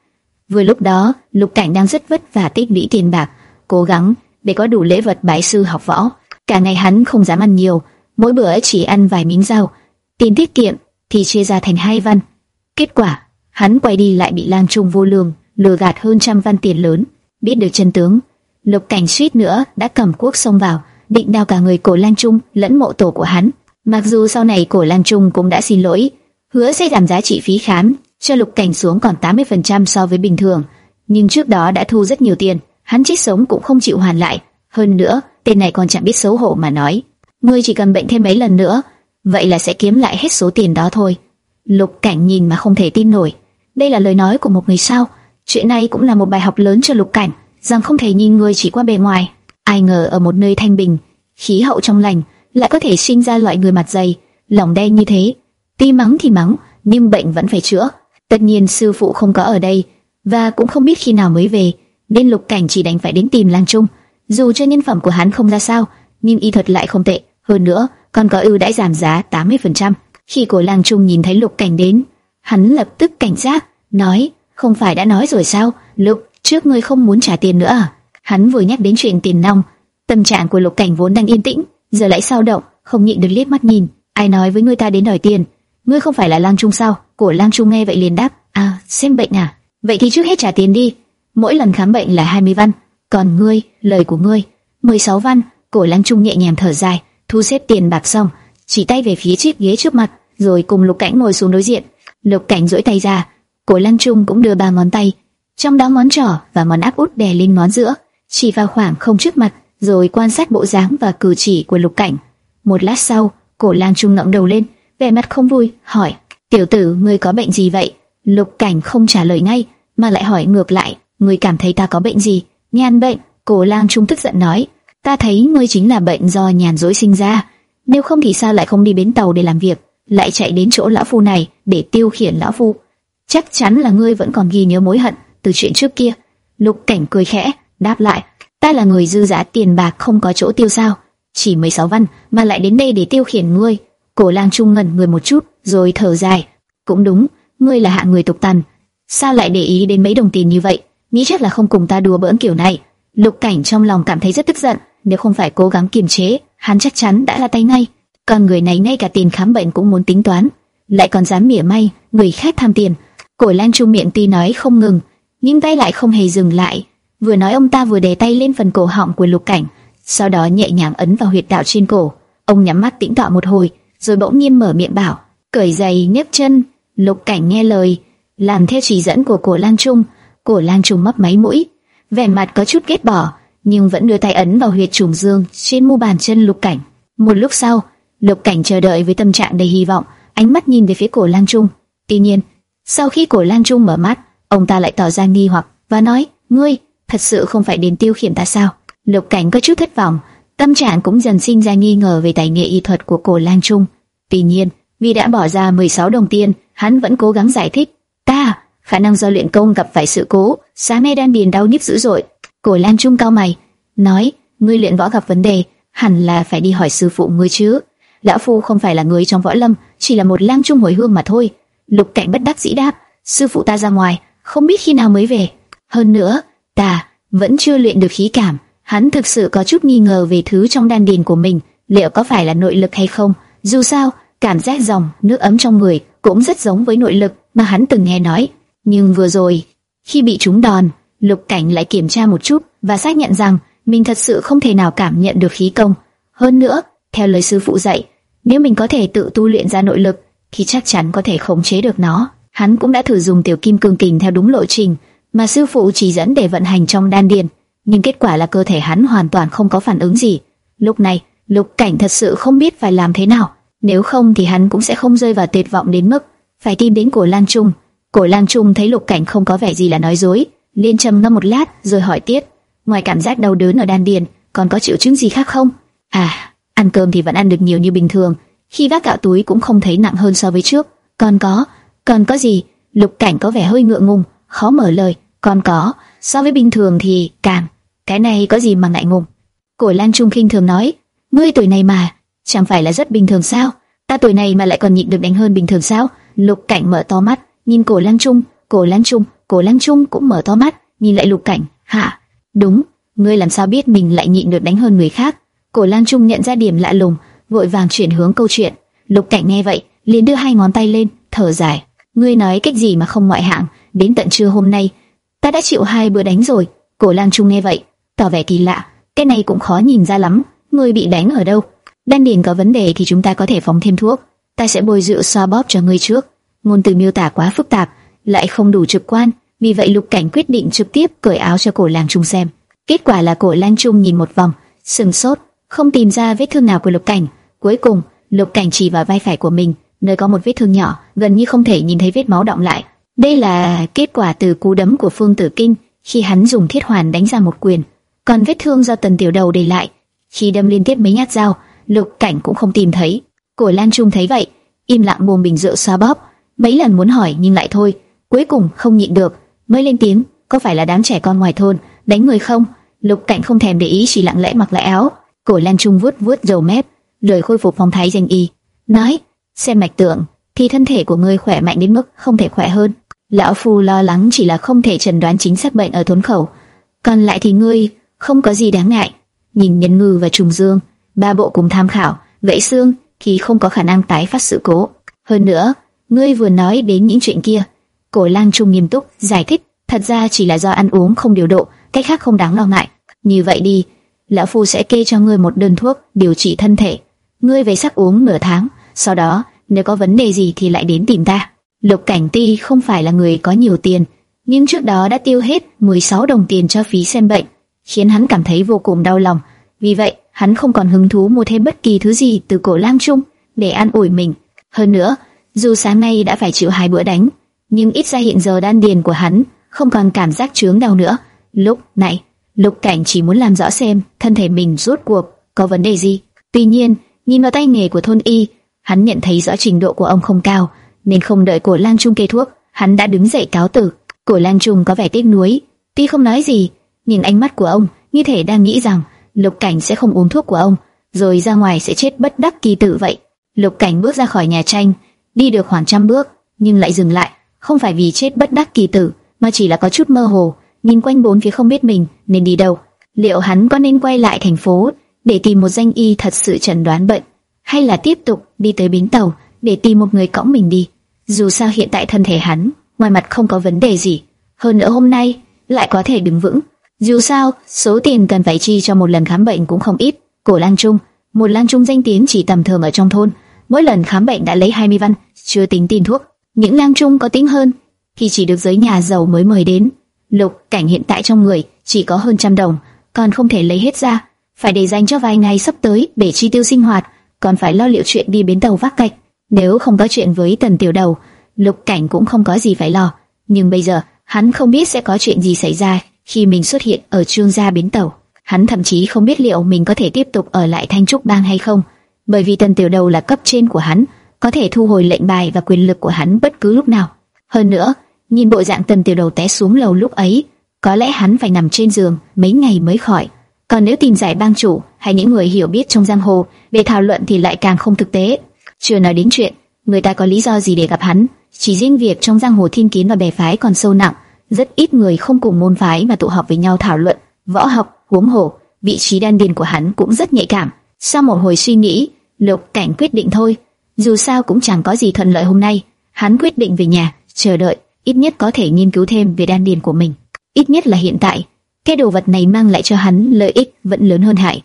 Vừa lúc đó, Lục Cảnh đang rất vất vả tích lũy tiền bạc, cố gắng để có đủ lễ vật bái sư học võ. Cả ngày hắn không dám ăn nhiều, mỗi bữa chỉ ăn vài miếng rau. Tiền tiết kiệm thì chia ra thành hai văn. Kết quả, hắn quay đi lại bị Lang Trung vô lương lừa gạt hơn trăm văn tiền lớn. Biết được chân tướng, Lục Cảnh suýt nữa đã cầm cuốc xông vào, định đao cả người cổ Lang Trung lẫn mộ tổ của hắn. Mặc dù sau này cổ Lang Trung cũng đã xin lỗi, hứa sẽ giảm giá trị phí khám cho Lục Cảnh xuống còn 80% so với bình thường, nhưng trước đó đã thu rất nhiều tiền, hắn chết sống cũng không chịu hoàn lại. Hơn nữa, tên này còn chẳng biết xấu hổ mà nói, ngươi chỉ cần bệnh thêm mấy lần nữa, vậy là sẽ kiếm lại hết số tiền đó thôi. Lục Cảnh nhìn mà không thể tin nổi, đây là lời nói của một người sao? Chuyện này cũng là một bài học lớn cho Lục Cảnh, rằng không thể nhìn người chỉ qua bề ngoài. Ai ngờ ở một nơi thanh bình, khí hậu trong lành, lại có thể sinh ra loại người mặt dày, lòng đen như thế. Tuy mắng thì mắng, nhưng bệnh vẫn phải chữa. Tất nhiên sư phụ không có ở đây, và cũng không biết khi nào mới về, nên Lục Cảnh chỉ đành phải đến tìm Lang Trung. Dù cho nhân phẩm của hắn không ra sao, nhưng y thuật lại không tệ. Hơn nữa, còn có ưu đãi giảm giá 80%. Khi cổ Lang Trung nhìn thấy Lục Cảnh đến, hắn lập tức cảnh giác, nói: "Không phải đã nói rồi sao? Lục, trước ngươi không muốn trả tiền nữa à?" Hắn vừa nhắc đến chuyện tiền nong, tâm trạng của Lục Cảnh vốn đang yên tĩnh, giờ lại sao động, không nhịn được liếc mắt nhìn. Ai nói với ngươi ta đến đòi tiền? Ngươi không phải là Lang Trung sao? Cổ Lang Trung nghe vậy liền đáp, à, xem bệnh à? Vậy thì trước hết trả tiền đi. mỗi lần khám bệnh là 20 văn, còn ngươi, lời của ngươi, 16 văn. Cổ lang Trung nhẹ nhàng thở dài, thu xếp tiền bạc xong, chỉ tay về phía chiếc ghế trước mặt, rồi cùng Lục Cảnh ngồi xuống đối diện. Lục Cảnh duỗi tay ra, Cổ lang Trung cũng đưa ba ngón tay, trong đó món trỏ và món áp út đè lên món giữa, chỉ vào khoảng không trước mặt, rồi quan sát bộ dáng và cử chỉ của Lục Cảnh. Một lát sau, Cổ lang Trung ngẩng đầu lên, vẻ mặt không vui, hỏi: "Tiểu tử, ngươi có bệnh gì vậy?" Lục Cảnh không trả lời ngay, mà lại hỏi ngược lại: "Ngươi cảm thấy ta có bệnh gì?" "Nhan bệnh." Cổ Lang Trung tức giận nói: "Ta thấy ngươi chính là bệnh do nhàn rỗi sinh ra, nếu không thì sao lại không đi bến tàu để làm việc, lại chạy đến chỗ lão phu này để tiêu khiển lão phu? Chắc chắn là ngươi vẫn còn ghi nhớ mối hận từ chuyện trước kia." Lục Cảnh cười khẽ, đáp lại: "Ta là người dư giả tiền bạc không có chỗ tiêu sao? Chỉ 16 văn mà lại đến đây để tiêu khiển ngươi?" Cổ Lang Trung ngẩn người một chút, rồi thở dài: "Cũng đúng." ngươi là hạng người tục tằn, sao lại để ý đến mấy đồng tiền như vậy? Nghĩ chắc là không cùng ta đùa bỡn kiểu này. Lục Cảnh trong lòng cảm thấy rất tức giận, nếu không phải cố gắng kiềm chế, hắn chắc chắn đã là tay ngay. Còn người này ngay cả tiền khám bệnh cũng muốn tính toán, lại còn dám mỉa mai người khác tham tiền. Cổ Lan Trung miệng tuy nói không ngừng, nhưng tay lại không hề dừng lại. Vừa nói ông ta vừa đè tay lên phần cổ họng của Lục Cảnh, sau đó nhẹ nhàng ấn vào huyệt đạo trên cổ. Ông nhắm mắt tĩnh tọa một hồi, rồi bỗng nhiên mở miệng bảo: "Cởi giày, nếp chân." Lục Cảnh nghe lời, làm theo chỉ dẫn của Cổ lang Trung. Cổ lang Trung mấp máy mũi, vẻ mặt có chút ghét bỏ, nhưng vẫn đưa tay ấn vào huyệt trùng dương trên mu bàn chân Lục Cảnh. Một lúc sau, Lục Cảnh chờ đợi với tâm trạng đầy hy vọng, ánh mắt nhìn về phía Cổ lang Trung. Tuy nhiên, sau khi Cổ lang Trung mở mắt, ông ta lại tỏ ra nghi hoặc và nói: "Ngươi thật sự không phải đến tiêu khiển ta sao?" Lục Cảnh có chút thất vọng, tâm trạng cũng dần sinh ra nghi ngờ về tài nghệ y thuật của Cổ Lan Trung. Tuy nhiên, vì đã bỏ ra 16 đồng tiền, hắn vẫn cố gắng giải thích. Ta, khả năng do luyện công gặp phải sự cố, sáng mê đan điền đau nhức dữ dội. Cổ Lan Trung cao mày, nói, ngươi luyện võ gặp vấn đề, hẳn là phải đi hỏi sư phụ ngươi chứ. Lão phu không phải là người trong võ lâm, chỉ là một lang trung hồi hương mà thôi. Lục Cảnh bất đắc dĩ đáp, sư phụ ta ra ngoài, không biết khi nào mới về. Hơn nữa, ta vẫn chưa luyện được khí cảm. Hắn thực sự có chút nghi ngờ về thứ trong đan điền của mình, liệu có phải là nội lực hay không. Dù sao, cảm giác dòng nước ấm trong người cũng rất giống với nội lực mà hắn từng nghe nói. Nhưng vừa rồi, khi bị trúng đòn, Lục Cảnh lại kiểm tra một chút và xác nhận rằng mình thật sự không thể nào cảm nhận được khí công. Hơn nữa, theo lời sư phụ dạy, nếu mình có thể tự tu luyện ra nội lực, thì chắc chắn có thể khống chế được nó. Hắn cũng đã thử dùng tiểu kim cương kình theo đúng lộ trình mà sư phụ chỉ dẫn để vận hành trong đan điền, nhưng kết quả là cơ thể hắn hoàn toàn không có phản ứng gì. Lúc này, Lục Cảnh thật sự không biết phải làm thế nào. Nếu không thì hắn cũng sẽ không rơi vào tuyệt vọng đến mức phải tìm đến Cổ Lan Trung. Cổ Lan Trung thấy Lục Cảnh không có vẻ gì là nói dối, liên trầm ngâm một lát rồi hỏi tiếp, ngoài cảm giác đau đớn ở đan điền, còn có triệu chứng gì khác không? À, ăn cơm thì vẫn ăn được nhiều như bình thường, khi vác gạo túi cũng không thấy nặng hơn so với trước. Còn có, còn có gì? Lục Cảnh có vẻ hơi ngượng ngùng, khó mở lời. Còn có, so với bình thường thì càng, cái này có gì mà ngại ngùng? Cổ Lan Trung khinh thường nói, ngươi tuổi này mà, chẳng phải là rất bình thường sao? Ta tuổi này mà lại còn nhịn được đánh hơn bình thường sao? Lục Cảnh mở to mắt, nhìn Cổ Lan Trung, Cổ Lan Trung, Cổ Lan Trung cũng mở to mắt, nhìn lại Lục Cảnh. Hả? Đúng, ngươi làm sao biết mình lại nhịn được đánh hơn người khác? Cổ Lan Trung nhận ra điểm lạ lùng, vội vàng chuyển hướng câu chuyện. Lục Cảnh nghe vậy, liền đưa hai ngón tay lên, thở dài. Ngươi nói cách gì mà không ngoại hạng? Đến tận trưa hôm nay, ta đã chịu hai bữa đánh rồi. Cổ Lang Trung nghe vậy, tỏ vẻ kỳ lạ. Cái này cũng khó nhìn ra lắm. Ngươi bị đánh ở đâu? Đan điền có vấn đề thì chúng ta có thể phóng thêm thuốc. Ta sẽ bôi rượu xoa bóp cho ngươi trước. Ngôn từ miêu tả quá phức tạp, lại không đủ trực quan, vì vậy Lục Cảnh quyết định trực tiếp cởi áo cho cổ Lang Trung xem. Kết quả là cổ Lang Trung nhìn một vòng, sừng sốt, không tìm ra vết thương nào của Lục Cảnh. Cuối cùng, Lục Cảnh chỉ vào vai phải của mình, nơi có một vết thương nhỏ, gần như không thể nhìn thấy vết máu đọng lại. Đây là kết quả từ cú đấm của Phương Tử Kinh khi hắn dùng thiết hoàn đánh ra một quyền. Còn vết thương do Tần Tiểu Đầu để lại, khi đâm liên tiếp mấy nhát dao, Lục Cảnh cũng không tìm thấy. Cổ Lan Trung thấy vậy, im lặng buông bình rượu xoa bóp, mấy lần muốn hỏi nhưng lại thôi, cuối cùng không nhịn được, mới lên tiếng, có phải là đám trẻ con ngoài thôn đánh người không? Lục Cảnh không thèm để ý chỉ lặng lẽ mặc lại áo. Cổ Lan Trung vuốt vuốt râu mép, lời khôi phục phong thái danh y, nói: xem mạch tượng thì thân thể của ngươi khỏe mạnh đến mức không thể khỏe hơn. Lão phu lo lắng chỉ là không thể chẩn đoán chính xác bệnh ở thốn khẩu, còn lại thì ngươi không có gì đáng ngại. Nhìn Nhân Ngư và Trùng Dương, ba bộ cùng tham khảo, gãy xương thì không có khả năng tái phát sự cố. Hơn nữa, ngươi vừa nói đến những chuyện kia. Cổ Lang Trung nghiêm túc giải thích, thật ra chỉ là do ăn uống không điều độ, cách khác không đáng lo ngại. Như vậy đi, lão phu sẽ kê cho ngươi một đơn thuốc điều trị thân thể. Ngươi về sắc uống nửa tháng, sau đó nếu có vấn đề gì thì lại đến tìm ta. Lục Cảnh Ti không phải là người có nhiều tiền, nhưng trước đó đã tiêu hết 16 đồng tiền cho phí xem bệnh, khiến hắn cảm thấy vô cùng đau lòng. Vì vậy, hắn không còn hứng thú mua thêm bất kỳ thứ gì từ cổ lang trung để an ủi mình. Hơn nữa, dù sáng nay đã phải chịu hai bữa đánh, nhưng ít ra hiện giờ đan điền của hắn không còn cảm giác chướng đau nữa. Lúc này, Lục Cảnh chỉ muốn làm rõ xem thân thể mình rốt cuộc có vấn đề gì. Tuy nhiên, nhìn vào tay nghề của thôn y, hắn nhận thấy rõ trình độ của ông không cao, nên không đợi cổ lang trung kê thuốc, hắn đã đứng dậy cáo từ. Cổ lang trung có vẻ tiếc nuối, tuy không nói gì, nhìn ánh mắt của ông như thể đang nghĩ rằng Lục Cảnh sẽ không uống thuốc của ông, rồi ra ngoài sẽ chết bất đắc kỳ tử vậy. Lục Cảnh bước ra khỏi nhà tranh, đi được khoảng trăm bước, nhưng lại dừng lại, không phải vì chết bất đắc kỳ tử, mà chỉ là có chút mơ hồ, nhìn quanh bốn phía không biết mình nên đi đâu. Liệu hắn có nên quay lại thành phố để tìm một danh y thật sự chẩn đoán bệnh, hay là tiếp tục đi tới bến tàu để tìm một người cõng mình đi? Dù sao hiện tại thân thể hắn, ngoài mặt không có vấn đề gì, hơn nữa hôm nay lại có thể đứng vững. Dù sao, số tiền cần phải chi cho một lần khám bệnh cũng không ít. Cổ Lan Trung, một Lan Trung danh tiếng chỉ tầm thường ở trong thôn, mỗi lần khám bệnh đã lấy 20 văn, chưa tính tiền thuốc. Những Lang Trung có tính hơn thì chỉ được giới nhà giàu mới mời đến. Lục Cảnh hiện tại trong người chỉ có hơn trăm đồng, còn không thể lấy hết ra, phải để dành cho vài ngày sắp tới để chi tiêu sinh hoạt, còn phải lo liệu chuyện đi bến tàu vác gạch. Nếu không có chuyện với Tần Tiểu Đầu, Lục Cảnh cũng không có gì phải lo. Nhưng bây giờ, hắn không biết sẽ có chuyện gì xảy ra khi mình xuất hiện ở Trương gia bến tàu. Hắn thậm chí không biết liệu mình có thể tiếp tục ở lại Thanh Trúc Bang hay không, bởi vì Tần Tiểu Đầu là cấp trên của hắn, có thể thu hồi lệnh bài và quyền lực của hắn bất cứ lúc nào. Hơn nữa, nhìn bộ dạng Tần Tiểu Đầu té xuống lầu lúc ấy, có lẽ hắn phải nằm trên giường mấy ngày mới khỏi. Còn nếu tìm giải bang chủ hay những người hiểu biết trong giang hồ để thảo luận thì lại càng không thực tế. Chưa nói đến chuyện, người ta có lý do gì để gặp hắn? Chỉ riêng việc trong giang hồ thiên kiến và bè phái còn sâu nặng, rất ít người không cùng môn phái mà tụ họp với nhau thảo luận võ học, huống hồ vị trí đan điền của hắn cũng rất nhạy cảm. Sau một hồi suy nghĩ, Lục Cảnh quyết định thôi, dù sao cũng chẳng có gì thuận lợi hôm nay, hắn quyết định về nhà, chờ đợi, ít nhất có thể nghiên cứu thêm về đan điền của mình. Ít nhất là hiện tại, cái đồ vật này mang lại cho hắn lợi ích vẫn lớn hơn hại.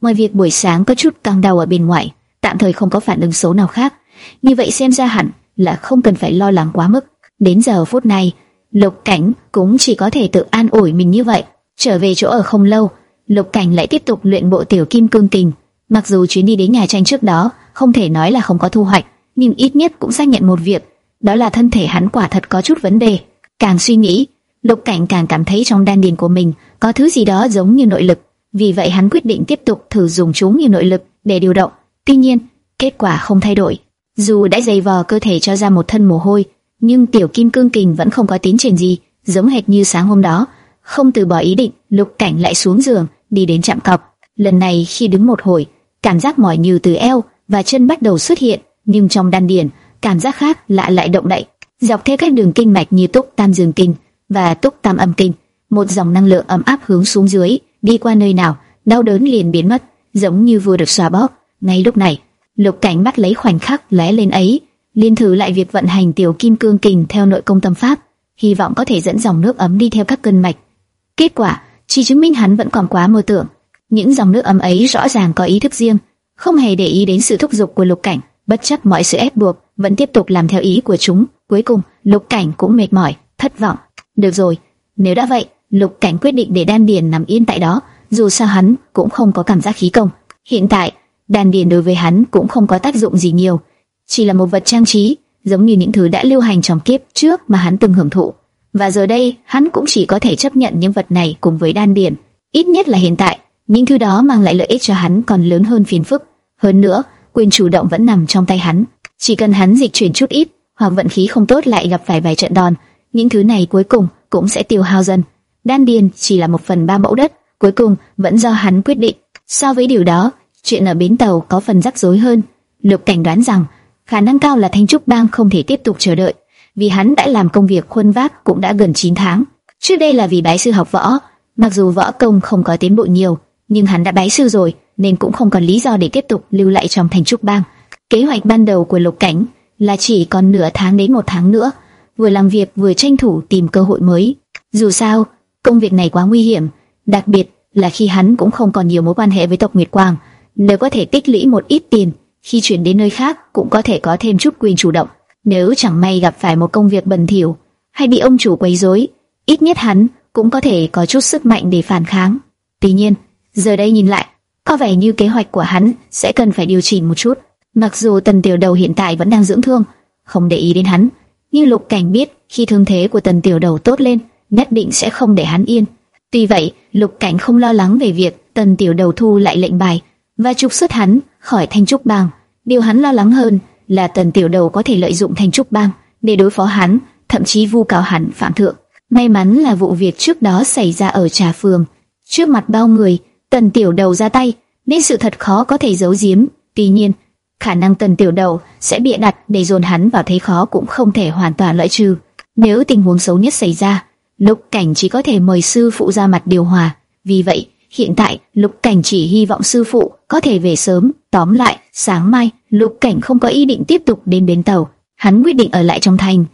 Ngoài việc buổi sáng có chút căng đau ở bên ngoài, tạm thời không có phản ứng xấu nào khác, như vậy xem ra hẳn là không cần phải lo lắng quá mức. Đến giờ phút này, Lục Cảnh cũng chỉ có thể tự an ủi mình như vậy. Trở về chỗ ở không lâu, Lục Cảnh lại tiếp tục luyện bộ tiểu kim cương kình. Mặc dù chuyến đi đến nhà tranh trước đó không thể nói là không có thu hoạch, nhưng ít nhất cũng xác nhận một việc, đó là thân thể hắn quả thật có chút vấn đề. Càng suy nghĩ, Lục Cảnh càng cảm thấy trong đan điền của mình có thứ gì đó giống như nội lực, vì vậy hắn quyết định tiếp tục thử dùng chúng như nội lực để điều động. Tuy nhiên, kết quả không thay đổi. Dù đã dày vò cơ thể cho ra một thân mồ hôi, nhưng tiểu kim cương kình vẫn không có tiến triển gì, giống hệt như sáng hôm đó. Không từ bỏ ý định, Lục Cảnh lại xuống giường, đi đến chạm cọc. Lần này khi đứng một hồi, cảm giác mỏi như từ eo và chân bắt đầu xuất hiện, nhưng trong đan điền, cảm giác khác lạ lại động đậy. Dọc theo các đường kinh mạch như túc tam dương kinh và túc tam âm kinh, một dòng năng lượng ấm áp hướng xuống dưới, đi qua nơi nào, đau đớn liền biến mất, giống như vừa được xoa bóp. Ngay lúc này, Lục Cảnh bắt lấy khoảnh khắc lóe lên ấy, liên thử lại việc vận hành tiểu kim cương kình theo nội công tâm pháp, hy vọng có thể dẫn dòng nước ấm đi theo các cân mạch. Kết quả chỉ chứng minh hắn vẫn còn quá mơ tưởng. Những dòng nước ấm ấy rõ ràng có ý thức riêng, không hề để ý đến sự thúc giục của Lục Cảnh, bất chấp mọi sự ép buộc, vẫn tiếp tục làm theo ý của chúng. Cuối cùng, Lục Cảnh cũng mệt mỏi, thất vọng. Được rồi, nếu đã vậy, Lục Cảnh quyết định để đan điền nằm yên tại đó, dù sao hắn cũng không có cảm giác khí công. Hiện tại, đan điền đối với hắn cũng không có tác dụng gì nhiều, chỉ là một vật trang trí, giống như những thứ đã lưu hành trong kiếp trước mà hắn từng hưởng thụ. Và giờ đây, hắn cũng chỉ có thể chấp nhận những vật này cùng với đan điền. Ít nhất là hiện tại, những thứ đó mang lại lợi ích cho hắn còn lớn hơn phiền phức. Hơn nữa, quyền chủ động vẫn nằm trong tay hắn. Chỉ cần hắn dịch chuyển chút ít, hoặc vận khí không tốt lại gặp phải vài trận đòn, những thứ này cuối cùng cũng sẽ tiêu hao dần. Đan điền chỉ là một phần ba mẫu đất, cuối cùng vẫn do hắn quyết định. So với điều đó, chuyện ở bến tàu có phần rắc rối hơn. Lục Cảnh đoán rằng khả năng cao là Thanh Trúc Bang không thể tiếp tục chờ đợi, vì hắn đã làm công việc khuôn vác cũng đã gần 9 tháng. Trước đây là vì bái sư học võ, mặc dù võ công không có tiến bộ nhiều, nhưng hắn đã bái sư rồi, nên cũng không còn lý do để tiếp tục lưu lại trong Thanh Trúc Bang. Kế hoạch ban đầu của Lục Cảnh là chỉ còn nửa tháng đến một tháng nữa, vừa làm việc vừa tranh thủ tìm cơ hội mới. Dù sao, công việc này quá nguy hiểm, đặc biệt là khi hắn cũng không còn nhiều mối quan hệ với tộc Nguyệt Quang. Nếu có thể tích lũy một ít tiền, khi chuyển đến nơi khác cũng có thể có thêm chút quyền chủ động. Nếu chẳng may gặp phải một công việc bẩn thỉu hay bị ông chủ quấy rối, ít nhất hắn cũng có thể có chút sức mạnh để phản kháng. Tuy nhiên, giờ đây nhìn lại, có vẻ như kế hoạch của hắn sẽ cần phải điều chỉnh một chút. Mặc dù Tần Tiểu Đầu hiện tại vẫn đang dưỡng thương, không để ý đến hắn, nhưng Lục Cảnh biết khi thương thế của Tần Tiểu Đầu tốt lên, nhất định sẽ không để hắn yên. Tuy vậy, Lục Cảnh không lo lắng về việc Tần Tiểu Đầu thu lại lệnh bài và trục xuất hắn khỏi Thanh Trúc Bang. Điều hắn lo lắng hơn là Tần Tiểu Đầu có thể lợi dụng Thanh Trúc Bang để đối phó hắn, thậm chí vu cáo hắn phạm thượng. May mắn là vụ việc trước đó xảy ra ở Trà Phường, trước mặt bao người, Tần Tiểu Đầu ra tay, nên sự thật khó có thể giấu giếm. Tuy nhiên, khả năng Tần Tiểu Đầu sẽ bịa đặt để dồn hắn vào thế khó cũng không thể hoàn toàn loại trừ. Nếu tình huống xấu nhất xảy ra, Lục Cảnh chỉ có thể mời sư phụ ra mặt điều hòa. Vì vậy, hiện tại Lục Cảnh chỉ hy vọng sư phụ có thể về sớm. Tóm lại, sáng mai Lục Cảnh không có ý định tiếp tục đến bến tàu, hắn quyết định ở lại trong thành,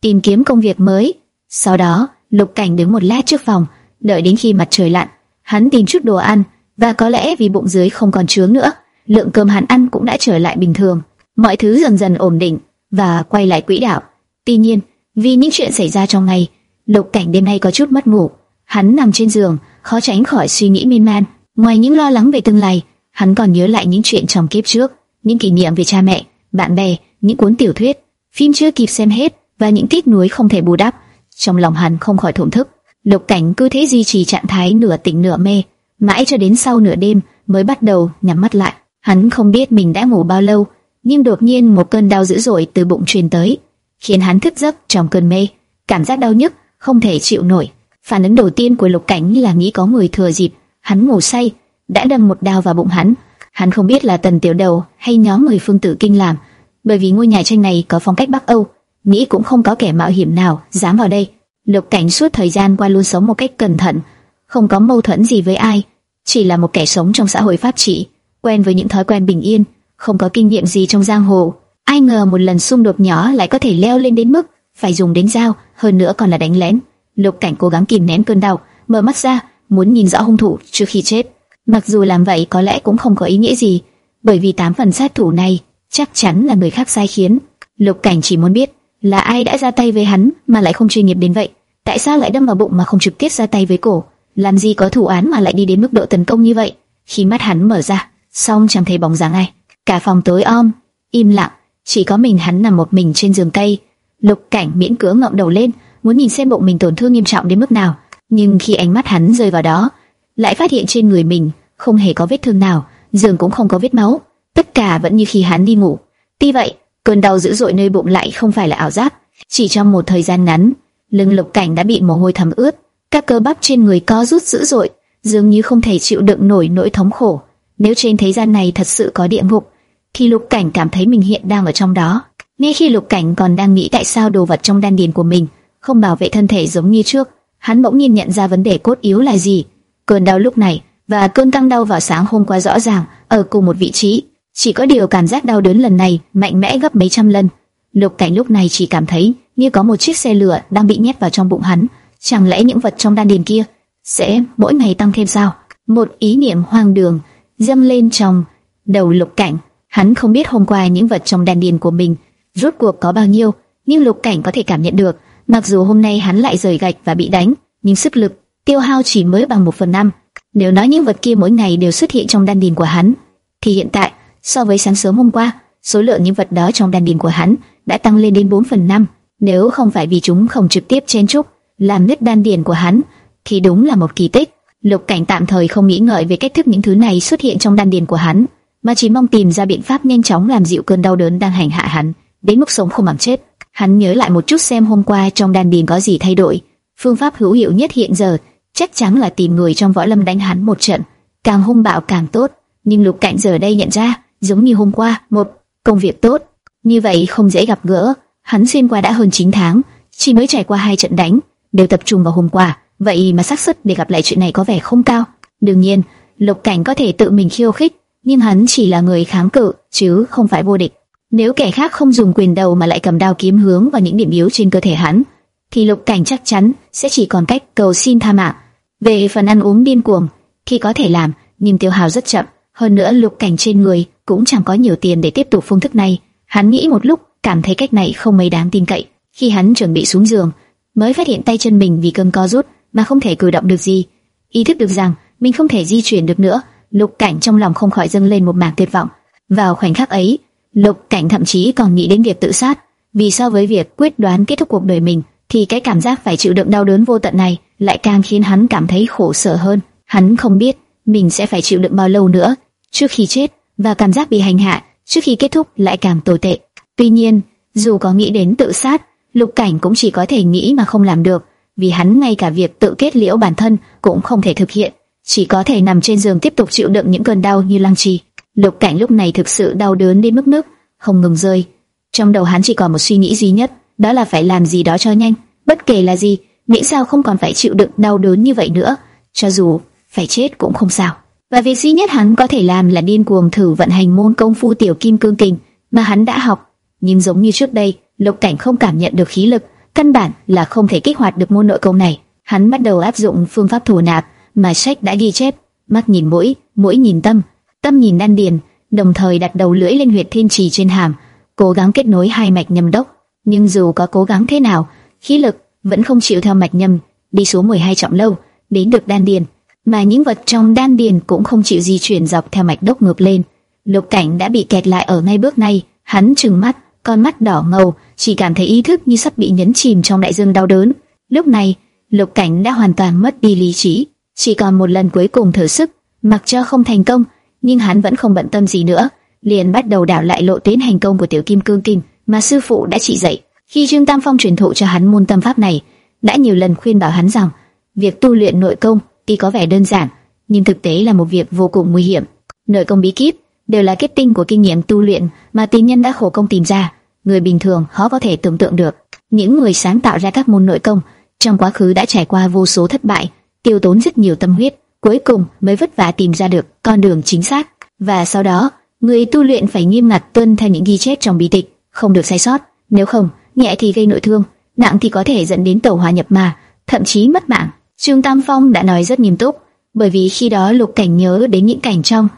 tìm kiếm công việc mới. Sau đó, Lục Cảnh đứng một lát trước phòng, đợi đến khi mặt trời lặn, hắn tìm chút đồ ăn, và có lẽ vì bụng dưới không còn trướng nữa, lượng cơm hắn ăn cũng đã trở lại bình thường. Mọi thứ dần dần ổn định và quay lại quỹ đạo. Tuy nhiên, vì những chuyện xảy ra trong ngày, Lục Cảnh đêm nay có chút mất ngủ. Hắn nằm trên giường, khó tránh khỏi suy nghĩ miên man. Ngoài những lo lắng về tương lai, hắn còn nhớ lại những chuyện trong kiếp trước, những kỷ niệm về cha mẹ, bạn bè, những cuốn tiểu thuyết, phim chưa kịp xem hết và những tiếc nuối không thể bù đắp. Trong lòng hắn không khỏi thổn thức. Lục Cảnh cứ thế duy trì trạng thái nửa tỉnh nửa mê, mãi cho đến sau nửa đêm mới bắt đầu nhắm mắt lại. Hắn không biết mình đã ngủ bao lâu, nhưng đột nhiên một cơn đau dữ dội từ bụng truyền tới, khiến hắn thức giấc trong cơn mê. Cảm giác đau nhức không thể chịu nổi. Phản ứng đầu tiên của Lục Cảnh là nghĩ có người thừa dịp hắn ngủ say đã đâm một đao vào bụng hắn. Hắn không biết là Tần Tiểu Đầu hay nhóm người Phương Tử Kinh làm, bởi vì ngôi nhà tranh này có phong cách Bắc Âu, nghĩ cũng không có kẻ mạo hiểm nào dám vào đây. Lục Cảnh suốt thời gian qua luôn sống một cách cẩn thận, không có mâu thuẫn gì với ai, chỉ là một kẻ sống trong xã hội pháp trị, quen với những thói quen bình yên, không có kinh nghiệm gì trong giang hồ. Ai ngờ một lần xung đột nhỏ lại có thể leo lên đến mức phải dùng đến dao, hơn nữa còn là đánh lén. Lục Cảnh cố gắng kìm nén cơn đau, mở mắt ra, muốn nhìn rõ hung thủ trước khi chết. Mặc dù làm vậy có lẽ cũng không có ý nghĩa gì, bởi vì tám phần sát thủ này chắc chắn là người khác sai khiến. Lục Cảnh chỉ muốn biết là ai đã ra tay với hắn mà lại không chuyên nghiệp đến vậy. Tại sao lại đâm vào bụng mà không trực tiếp ra tay với cổ? Làm gì có thủ án mà lại đi đến mức độ tấn công như vậy? Khi mắt hắn mở ra, xong chẳng thấy bóng dáng ai. Cả phòng tối om, im lặng, chỉ có mình hắn nằm một mình trên giường cây. Lục Cảnh miễn cưỡng ngậm đầu lên, muốn nhìn xem bụng mình tổn thương nghiêm trọng đến mức nào, nhưng khi ánh mắt hắn rơi vào đó, lại phát hiện trên người mình không hề có vết thương nào, giường cũng không có vết máu, tất cả vẫn như khi hắn đi ngủ. Tuy vậy, cơn đau dữ dội nơi bụng lại không phải là ảo giác, chỉ trong một thời gian ngắn, lưng Lục Cảnh đã bị mồ hôi thấm ướt, các cơ bắp trên người co rút dữ dội, dường như không thể chịu đựng nổi nỗi thống khổ. Nếu trên thế gian này thật sự có địa ngục, thì Lục Cảnh cảm thấy mình hiện đang ở trong đó. Ngay khi Lục Cảnh còn đang nghĩ tại sao đồ vật trong đan điền của mình không bảo vệ thân thể giống như trước, hắn bỗng nhiên nhận ra vấn đề cốt yếu là gì. Cơn đau lúc này và cơn tăng đau vào sáng hôm qua rõ ràng ở cùng một vị trí, chỉ có điều cảm giác đau đớn lần này mạnh mẽ gấp mấy trăm lần. Lục Cảnh lúc này chỉ cảm thấy như có một chiếc xe lửa đang bị nhét vào trong bụng hắn. Chẳng lẽ những vật trong đan điền kia sẽ mỗi ngày tăng thêm sao? Một ý niệm hoang đường dâng lên trong đầu Lục Cảnh. Hắn không biết hôm qua những vật trong đan điền của mình rút cuộc có bao nhiêu, nhưng Lục Cảnh có thể cảm nhận được. Mặc dù hôm nay hắn lại rời gạch và bị đánh, nhưng sức lực tiêu hao chỉ mới bằng một phần năm. Nếu nói những vật kia mỗi ngày đều xuất hiện trong đan điền của hắn, thì hiện tại so với sáng sớm hôm qua, số lượng những vật đó trong đan điền của hắn đã tăng lên đến 4 phần 5. Nếu không phải vì chúng không trực tiếp chen chúc làm nứt đan điền của hắn, thì đúng là một kỳ tích. Lục Cảnh tạm thời không nghĩ ngợi về cách thức những thứ này xuất hiện trong đan điền của hắn, mà chỉ mong tìm ra biện pháp nhanh chóng làm dịu cơn đau đớn đang hành hạ hắn, đến mức sống không bằng chết. Hắn nhớ lại một chút xem hôm qua trong đan điền có gì thay đổi. Phương pháp hữu hiệu nhất hiện giờ chắc chắn là tìm người trong võ lâm đánh hắn một trận, càng hung bạo càng tốt. Nhưng Lục Cảnh giờ đây nhận ra, giống như hôm qua, một công việc tốt, như vậy không dễ gặp gỡ. Hắn xuyên qua đã hơn 9 tháng, chỉ mới trải qua hai trận đánh, đều tập trung vào hôm qua, vậy mà xác suất để gặp lại chuyện này có vẻ không cao. Đương nhiên, Lục Cảnh có thể tự mình khiêu khích, nhưng hắn chỉ là người kháng cự, chứ không phải vô địch. Nếu kẻ khác không dùng quyền đầu mà lại cầm đao kiếm hướng vào những điểm yếu trên cơ thể hắn, thì Lục Cảnh chắc chắn sẽ chỉ còn cách cầu xin tha mạng. Về phần ăn uống điên cuồng khi có thể làm, nhưng tiêu hào rất chậm. Hơn nữa Lục Cảnh trên người cũng chẳng có nhiều tiền để tiếp tục phương thức này. Hắn nghĩ một lúc, cảm thấy cách này không mấy đáng tin cậy. Khi hắn chuẩn bị xuống giường, mới phát hiện tay chân mình vì cơn co rút mà không thể cử động được gì. Ý thức được rằng mình không thể di chuyển được nữa, Lục Cảnh trong lòng không khỏi dâng lên một mảng tuyệt vọng. Vào khoảnh khắc ấy, Lục Cảnh thậm chí còn nghĩ đến việc tự sát, vì so với việc quyết đoán kết thúc cuộc đời mình, thì cái cảm giác phải chịu đựng đau đớn vô tận này lại càng khiến hắn cảm thấy khổ sở hơn. Hắn không biết mình sẽ phải chịu đựng bao lâu nữa trước khi chết, và cảm giác bị hành hạ trước khi kết thúc lại càng tồi tệ. Tuy nhiên, dù có nghĩ đến tự sát, Lục Cảnh cũng chỉ có thể nghĩ mà không làm được, vì hắn ngay cả việc tự kết liễu bản thân cũng không thể thực hiện, chỉ có thể nằm trên giường tiếp tục chịu đựng những cơn đau như lăng trì. Lục Cảnh lúc này thực sự đau đớn đến mức nước không ngừng rơi. Trong đầu hắn chỉ còn một suy nghĩ duy nhất, đó là phải làm gì đó cho nhanh, bất kể là gì, miễn sao không còn phải chịu đựng đau đớn như vậy nữa, cho dù phải chết cũng không sao. Và việc duy nhất hắn có thể làm là điên cuồng thử vận hành môn công phu tiểu kim cương kình mà hắn đã học, nhưng giống như trước đây, Lục Cảnh không cảm nhận được khí lực, căn bản là không thể kích hoạt được môn nội công này. Hắn bắt đầu áp dụng phương pháp thủ nạp mà sách đã ghi chép, mắt nhìn mũi, mũi nhìn tâm, tâm nhìn đan điền, đồng thời đặt đầu lưỡi lên huyệt thiên trì trên hàm, cố gắng kết nối hai mạch nhâm đốc. Nhưng dù có cố gắng thế nào, khí lực vẫn không chịu theo mạch nhâm đi xuống 12 trọng lâu, đến được đan điền, mà những vật trong đan điền cũng không chịu di chuyển dọc theo mạch đốc ngược lên. Lục Cảnh đã bị kẹt lại ở ngay bước này, hắn trừng mắt, con mắt đỏ ngầu, chỉ cảm thấy ý thức như sắp bị nhấn chìm trong đại dương đau đớn. Lúc này, Lục Cảnh đã hoàn toàn mất đi lý trí, chỉ còn một lần cuối cùng thử sức, mặc cho không thành công, nhưng hắn vẫn không bận tâm gì nữa, liền bắt đầu đảo lại lộ tuyến hành công của Tiểu Kim Cương Kinh mà sư phụ đã chỉ dạy. Khi Trương Tam Phong truyền thụ cho hắn môn tâm pháp này, đã nhiều lần khuyên bảo hắn rằng, việc tu luyện nội công tuy có vẻ đơn giản, nhưng thực tế là một việc vô cùng nguy hiểm. Nội công bí kíp đều là kết tinh của kinh nghiệm tu luyện mà tiền nhân đã khổ công tìm ra, người bình thường khó có thể tưởng tượng được. Những người sáng tạo ra các môn nội công trong quá khứ đã trải qua vô số thất bại, tiêu tốn rất nhiều tâm huyết, cuối cùng mới vất vả tìm ra được con đường chính xác. Và sau đó, người tu luyện phải nghiêm ngặt tuân theo những ghi chép trong bí tịch, không được sai sót. Nếu không, nhẹ thì gây nội thương, nặng thì có thể dẫn đến tẩu hỏa nhập ma, thậm chí mất mạng. Trương Tam Phong đã nói rất nghiêm túc, bởi vì khi đó Lục Cảnh nhớ đến những cảnh trong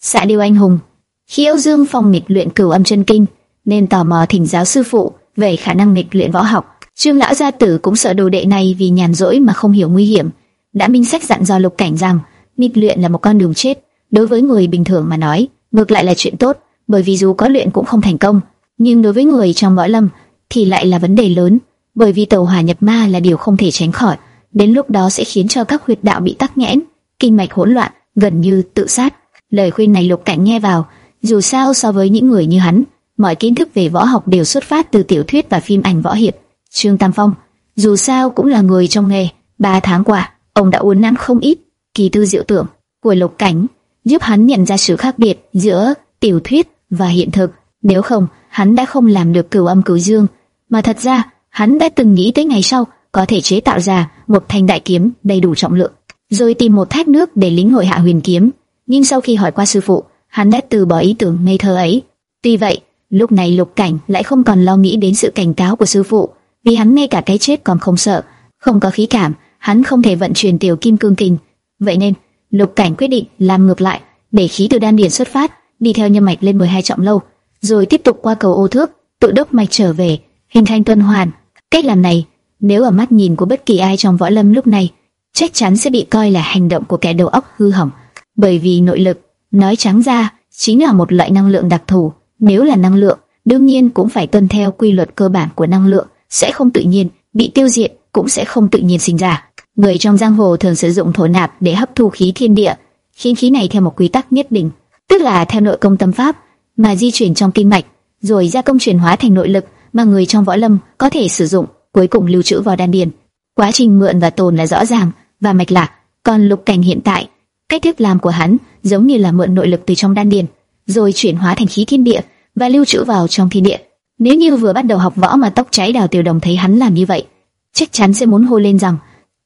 xạ điêu anh hùng. Khi Âu Dương Phong nghịch luyện cửu âm chân kinh, nên tò mò thỉnh giáo sư phụ về khả năng nghịch luyện võ học. Trương lão gia tử cũng sợ đồ đệ này vì nhàn rỗi mà không hiểu nguy hiểm, đã minh sách dặn dò Lục Cảnh rằng nghịch luyện là một con đường chết, đối với người bình thường mà nói, ngược lại là chuyện tốt, bởi vì dù có luyện cũng không thành công, nhưng đối với người trong võ lâm thì lại là vấn đề lớn, bởi vì tàu hỏa nhập ma là điều không thể tránh khỏi, đến lúc đó sẽ khiến cho các huyệt đạo bị tắc nghẽn, kinh mạch hỗn loạn, gần như tự sát. Lời khuyên này Lục Cảnh nghe vào, dù sao so với những người như hắn, mọi kiến thức về võ học đều xuất phát từ tiểu thuyết và phim ảnh võ hiệp. Trương Tam Phong, dù sao cũng là người trong nghề, ba tháng qua, ông đã uốn nắn không ít kỳ tư diệu tưởng của Lục Cảnh, giúp hắn nhận ra sự khác biệt giữa tiểu thuyết và hiện thực. Nếu không, hắn đã không làm được cửu âm cửu dương, mà thật ra hắn đã từng nghĩ tới ngày sau có thể chế tạo ra một thanh đại kiếm đầy đủ trọng lượng, rồi tìm một thác nước để lính hội hạ huyền kiếm. Nhưng sau khi hỏi qua sư phụ, hắn đã từ bỏ ý tưởng ngây thơ ấy. Tuy vậy, lúc này Lục Cảnh lại không còn lo nghĩ đến sự cảnh cáo của sư phụ, vì hắn ngay cả cái chết còn không sợ, không có khí cảm, hắn không thể vận chuyển tiểu kim cương kình Vậy nên, Lục Cảnh quyết định làm ngược lại, để khí từ đan điền xuất phát, đi theo nhân mạch lên 12 trọng lâu, rồi tiếp tục qua cầu ô thước, tự đốc mạch trở về, hình thành tuần hoàn. Cách làm này, nếu ở mắt nhìn của bất kỳ ai trong võ lâm lúc này, chắc chắn sẽ bị coi là hành động của kẻ đầu óc hư hỏng, bởi vì nội lực, nói trắng ra, chính là một loại năng lượng đặc thù. Nếu là năng lượng, đương nhiên cũng phải tuân theo quy luật cơ bản của năng lượng, sẽ không tự nhiên bị tiêu diệt, cũng sẽ không tự nhiên sinh ra. Người trong giang hồ thường sử dụng thổ nạp để hấp thu khí thiên địa, khiến khí này theo một quy tắc nhất định, tức là theo nội công tâm pháp mà di chuyển trong kinh mạch, rồi gia công chuyển hóa thành nội lực mà người trong võ lâm có thể sử dụng, cuối cùng lưu trữ vào đan điền. Quá trình mượn và tồn là rõ ràng và mạch lạc, còn Lục Cảnh hiện tại, cách thức làm của hắn giống như là mượn nội lực từ trong đan điền, rồi chuyển hóa thành khí thiên địa và lưu trữ vào trong thiên địa. Nếu như vừa bắt đầu học võ mà tóc cháy đào tiểu đồng thấy hắn làm như vậy, chắc chắn sẽ muốn hô lên rằng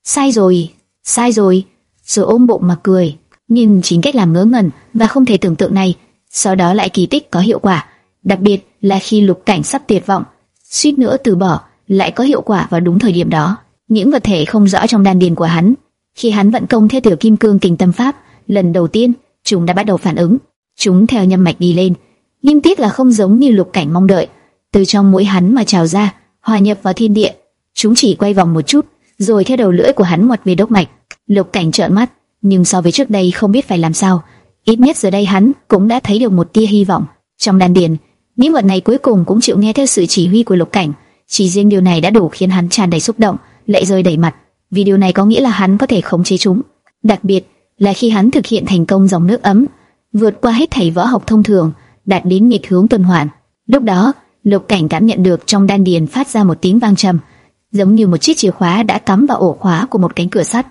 sai rồi, sai rồi, rồi ôm bụng mà cười. Nhưng chính cách làm ngớ ngẩn và không thể tưởng tượng này, sau đó lại kỳ tích có hiệu quả, đặc biệt là khi lục cảnh sắp tuyệt vọng, suýt nữa từ bỏ, lại có hiệu quả vào đúng thời điểm đó. Những vật thể không rõ trong đan điền của hắn, khi hắn vận công theo tiểu kim cương kình tâm pháp, lần đầu tiên chúng đã bắt đầu phản ứng. Chúng theo nhâm mạch đi lên, nhưng tiếc là không giống như lục cảnh mong đợi, từ trong mũi hắn mà trào ra, hòa nhập vào thiên địa. Chúng chỉ quay vòng một chút, rồi theo đầu lưỡi của hắn ngoặt về đốc mạch. Lục cảnh trợn mắt, nhưng so với trước đây không biết phải làm sao. Ít nhất giờ đây hắn cũng đã thấy được một tia hy vọng. Trong đan điền, những vật này cuối cùng cũng chịu nghe theo sự chỉ huy của lục cảnh. Chỉ riêng điều này đã đủ khiến hắn tràn đầy xúc động, lệ rơi đầy mặt. Vì điều này có nghĩa là hắn có thể khống chế chúng. Đặc biệt là khi hắn thực hiện thành công dòng nước ấm, vượt qua hết thảy võ học thông thường, đạt đến nghịch hướng tuần hoàn. Lúc đó, Lục Cảnh cảm nhận được trong đan điền phát ra một tiếng vang trầm, giống như một chiếc chìa khóa đã cắm vào ổ khóa của một cánh cửa sắt.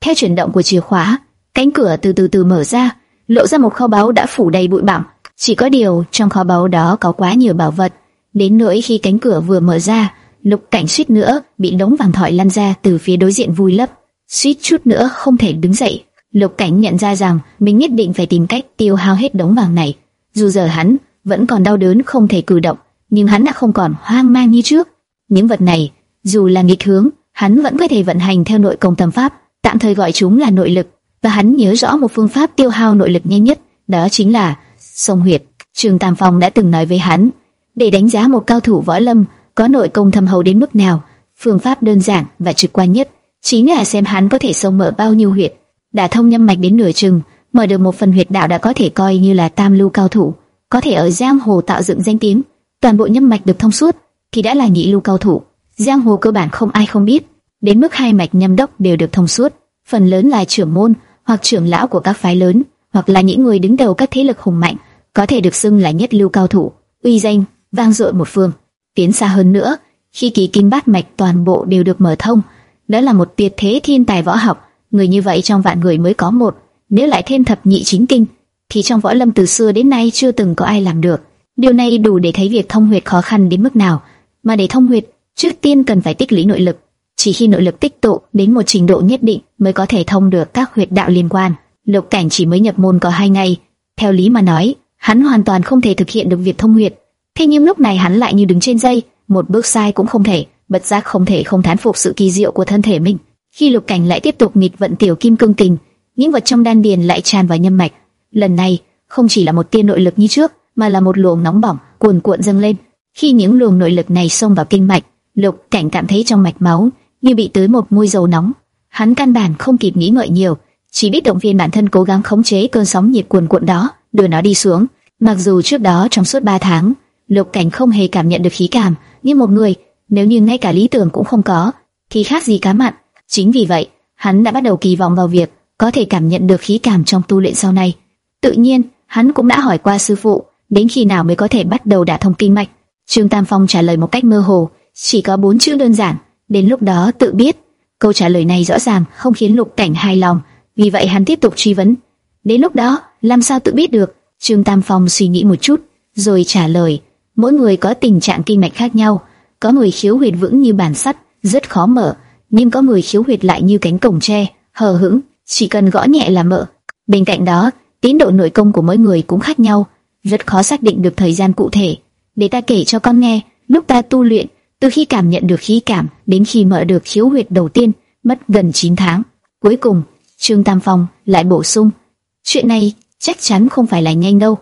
Theo chuyển động của chìa khóa, cánh cửa từ từ từ mở ra, lộ ra một kho báu đã phủ đầy bụi bặm. Chỉ có điều trong kho báu đó có quá nhiều bảo vật, đến nỗi khi cánh cửa vừa mở ra, Lục Cảnh suýt nữa bị đống vàng thỏi lăn ra từ phía đối diện vui lấp, suýt chút nữa không thể đứng dậy. Lục Cảnh nhận ra rằng mình nhất định phải tìm cách tiêu hao hết đống vàng này. Dù giờ hắn vẫn còn đau đớn không thể cử động, nhưng hắn đã không còn hoang mang như trước. Những vật này, dù là nghịch hướng, hắn vẫn có thể vận hành theo nội công tâm pháp, tạm thời gọi chúng là nội lực. Và hắn nhớ rõ một phương pháp tiêu hao nội lực nhanh nhất, đó chính là sông huyệt. Trường Tam Phong đã từng nói với hắn, để đánh giá một cao thủ võ lâm có nội công thâm hậu đến mức nào, phương pháp đơn giản và trực quan nhất chính là xem hắn có thể sông mở bao nhiêu huyệt. Đã thông nhâm mạch đến nửa chừng, mở được một phần huyệt đạo đã có thể coi như là tam lưu cao thủ, có thể ở giang hồ tạo dựng danh tiếng. Toàn bộ nhâm mạch được thông suốt thì đã là nhị lưu cao thủ. Giang hồ cơ bản không ai không biết, đến mức hai mạch nhâm đốc đều được thông suốt, phần lớn là trưởng môn hoặc trưởng lão của các phái lớn, hoặc là những người đứng đầu các thế lực hùng mạnh, có thể được xưng là nhất lưu cao thủ, uy danh vang dội một phương. Tiến xa hơn nữa, khi kỳ kinh bát mạch toàn bộ đều được mở thông, đó là một tuyệt thế thiên tài võ học, người như vậy trong vạn người mới có một, nếu lại thêm thập nhị chính kinh, thì trong võ lâm từ xưa đến nay chưa từng có ai làm được. Điều này đủ để thấy việc thông huyệt khó khăn đến mức nào, mà để thông huyệt, trước tiên cần phải tích lũy nội lực. Chỉ khi nội lực tích tụ đến một trình độ nhất định mới có thể thông được các huyệt đạo liên quan. Lục Cảnh chỉ mới nhập môn có hai ngày, theo lý mà nói, hắn hoàn toàn không thể thực hiện được việc thông huyệt. Thế nhưng lúc này hắn lại như đứng trên dây, một bước sai cũng không thể, bật giác không thể không thán phục sự kỳ diệu của thân thể mình. Khi Lục Cảnh lại tiếp tục nghịch vận tiểu kim cương kình, những vật trong đan điền lại tràn vào nhâm mạch. Lần này, không chỉ là một tia nội lực như trước, mà là một luồng nóng bỏng cuồn cuộn dâng lên. Khi những luồng nội lực này xông vào kinh mạch, Lục Cảnh cảm thấy trong mạch máu như bị tưới một môi dầu nóng. Hắn căn bản không kịp nghĩ ngợi nhiều, chỉ biết động viên bản thân cố gắng khống chế cơn sóng nhiệt cuồn cuộn đó, đưa nó đi xuống. Mặc dù trước đó trong suốt 3 tháng, Lục Cảnh không hề cảm nhận được khí cảm, như một người, nếu như ngay cả lý tưởng cũng không có, thì khác gì cá mặn. Chính vì vậy, hắn đã bắt đầu kỳ vọng vào việc có thể cảm nhận được khí cảm trong tu luyện sau này. Tự nhiên, hắn cũng đã hỏi qua sư phụ, đến khi nào mới có thể bắt đầu đả thông kinh mạch. Trương Tam Phong trả lời một cách mơ hồ, chỉ có bốn chữ đơn giản. Đến lúc đó tự biết. Câu trả lời này rõ ràng không khiến Lục Cảnh hài lòng, vì vậy hắn tiếp tục truy vấn. Đến lúc đó, làm sao tự biết được? Trương Tam Phong suy nghĩ một chút, rồi trả lời. Mỗi người có tình trạng kinh mạch khác nhau, có người khiếu huyệt vững như bản sắt, rất khó mở, nhưng có người khiếu huyệt lại như cánh cổng tre, hờ hững, chỉ cần gõ nhẹ là mở. Bên cạnh đó, tiến độ nội công của mỗi người cũng khác nhau, rất khó xác định được thời gian cụ thể. Để ta kể cho con nghe, lúc ta tu luyện, từ khi cảm nhận được khí cảm đến khi mở được khiếu huyệt đầu tiên, mất gần 9 tháng. Cuối cùng, Trương Tam Phong lại bổ sung, chuyện này chắc chắn không phải là nhanh đâu.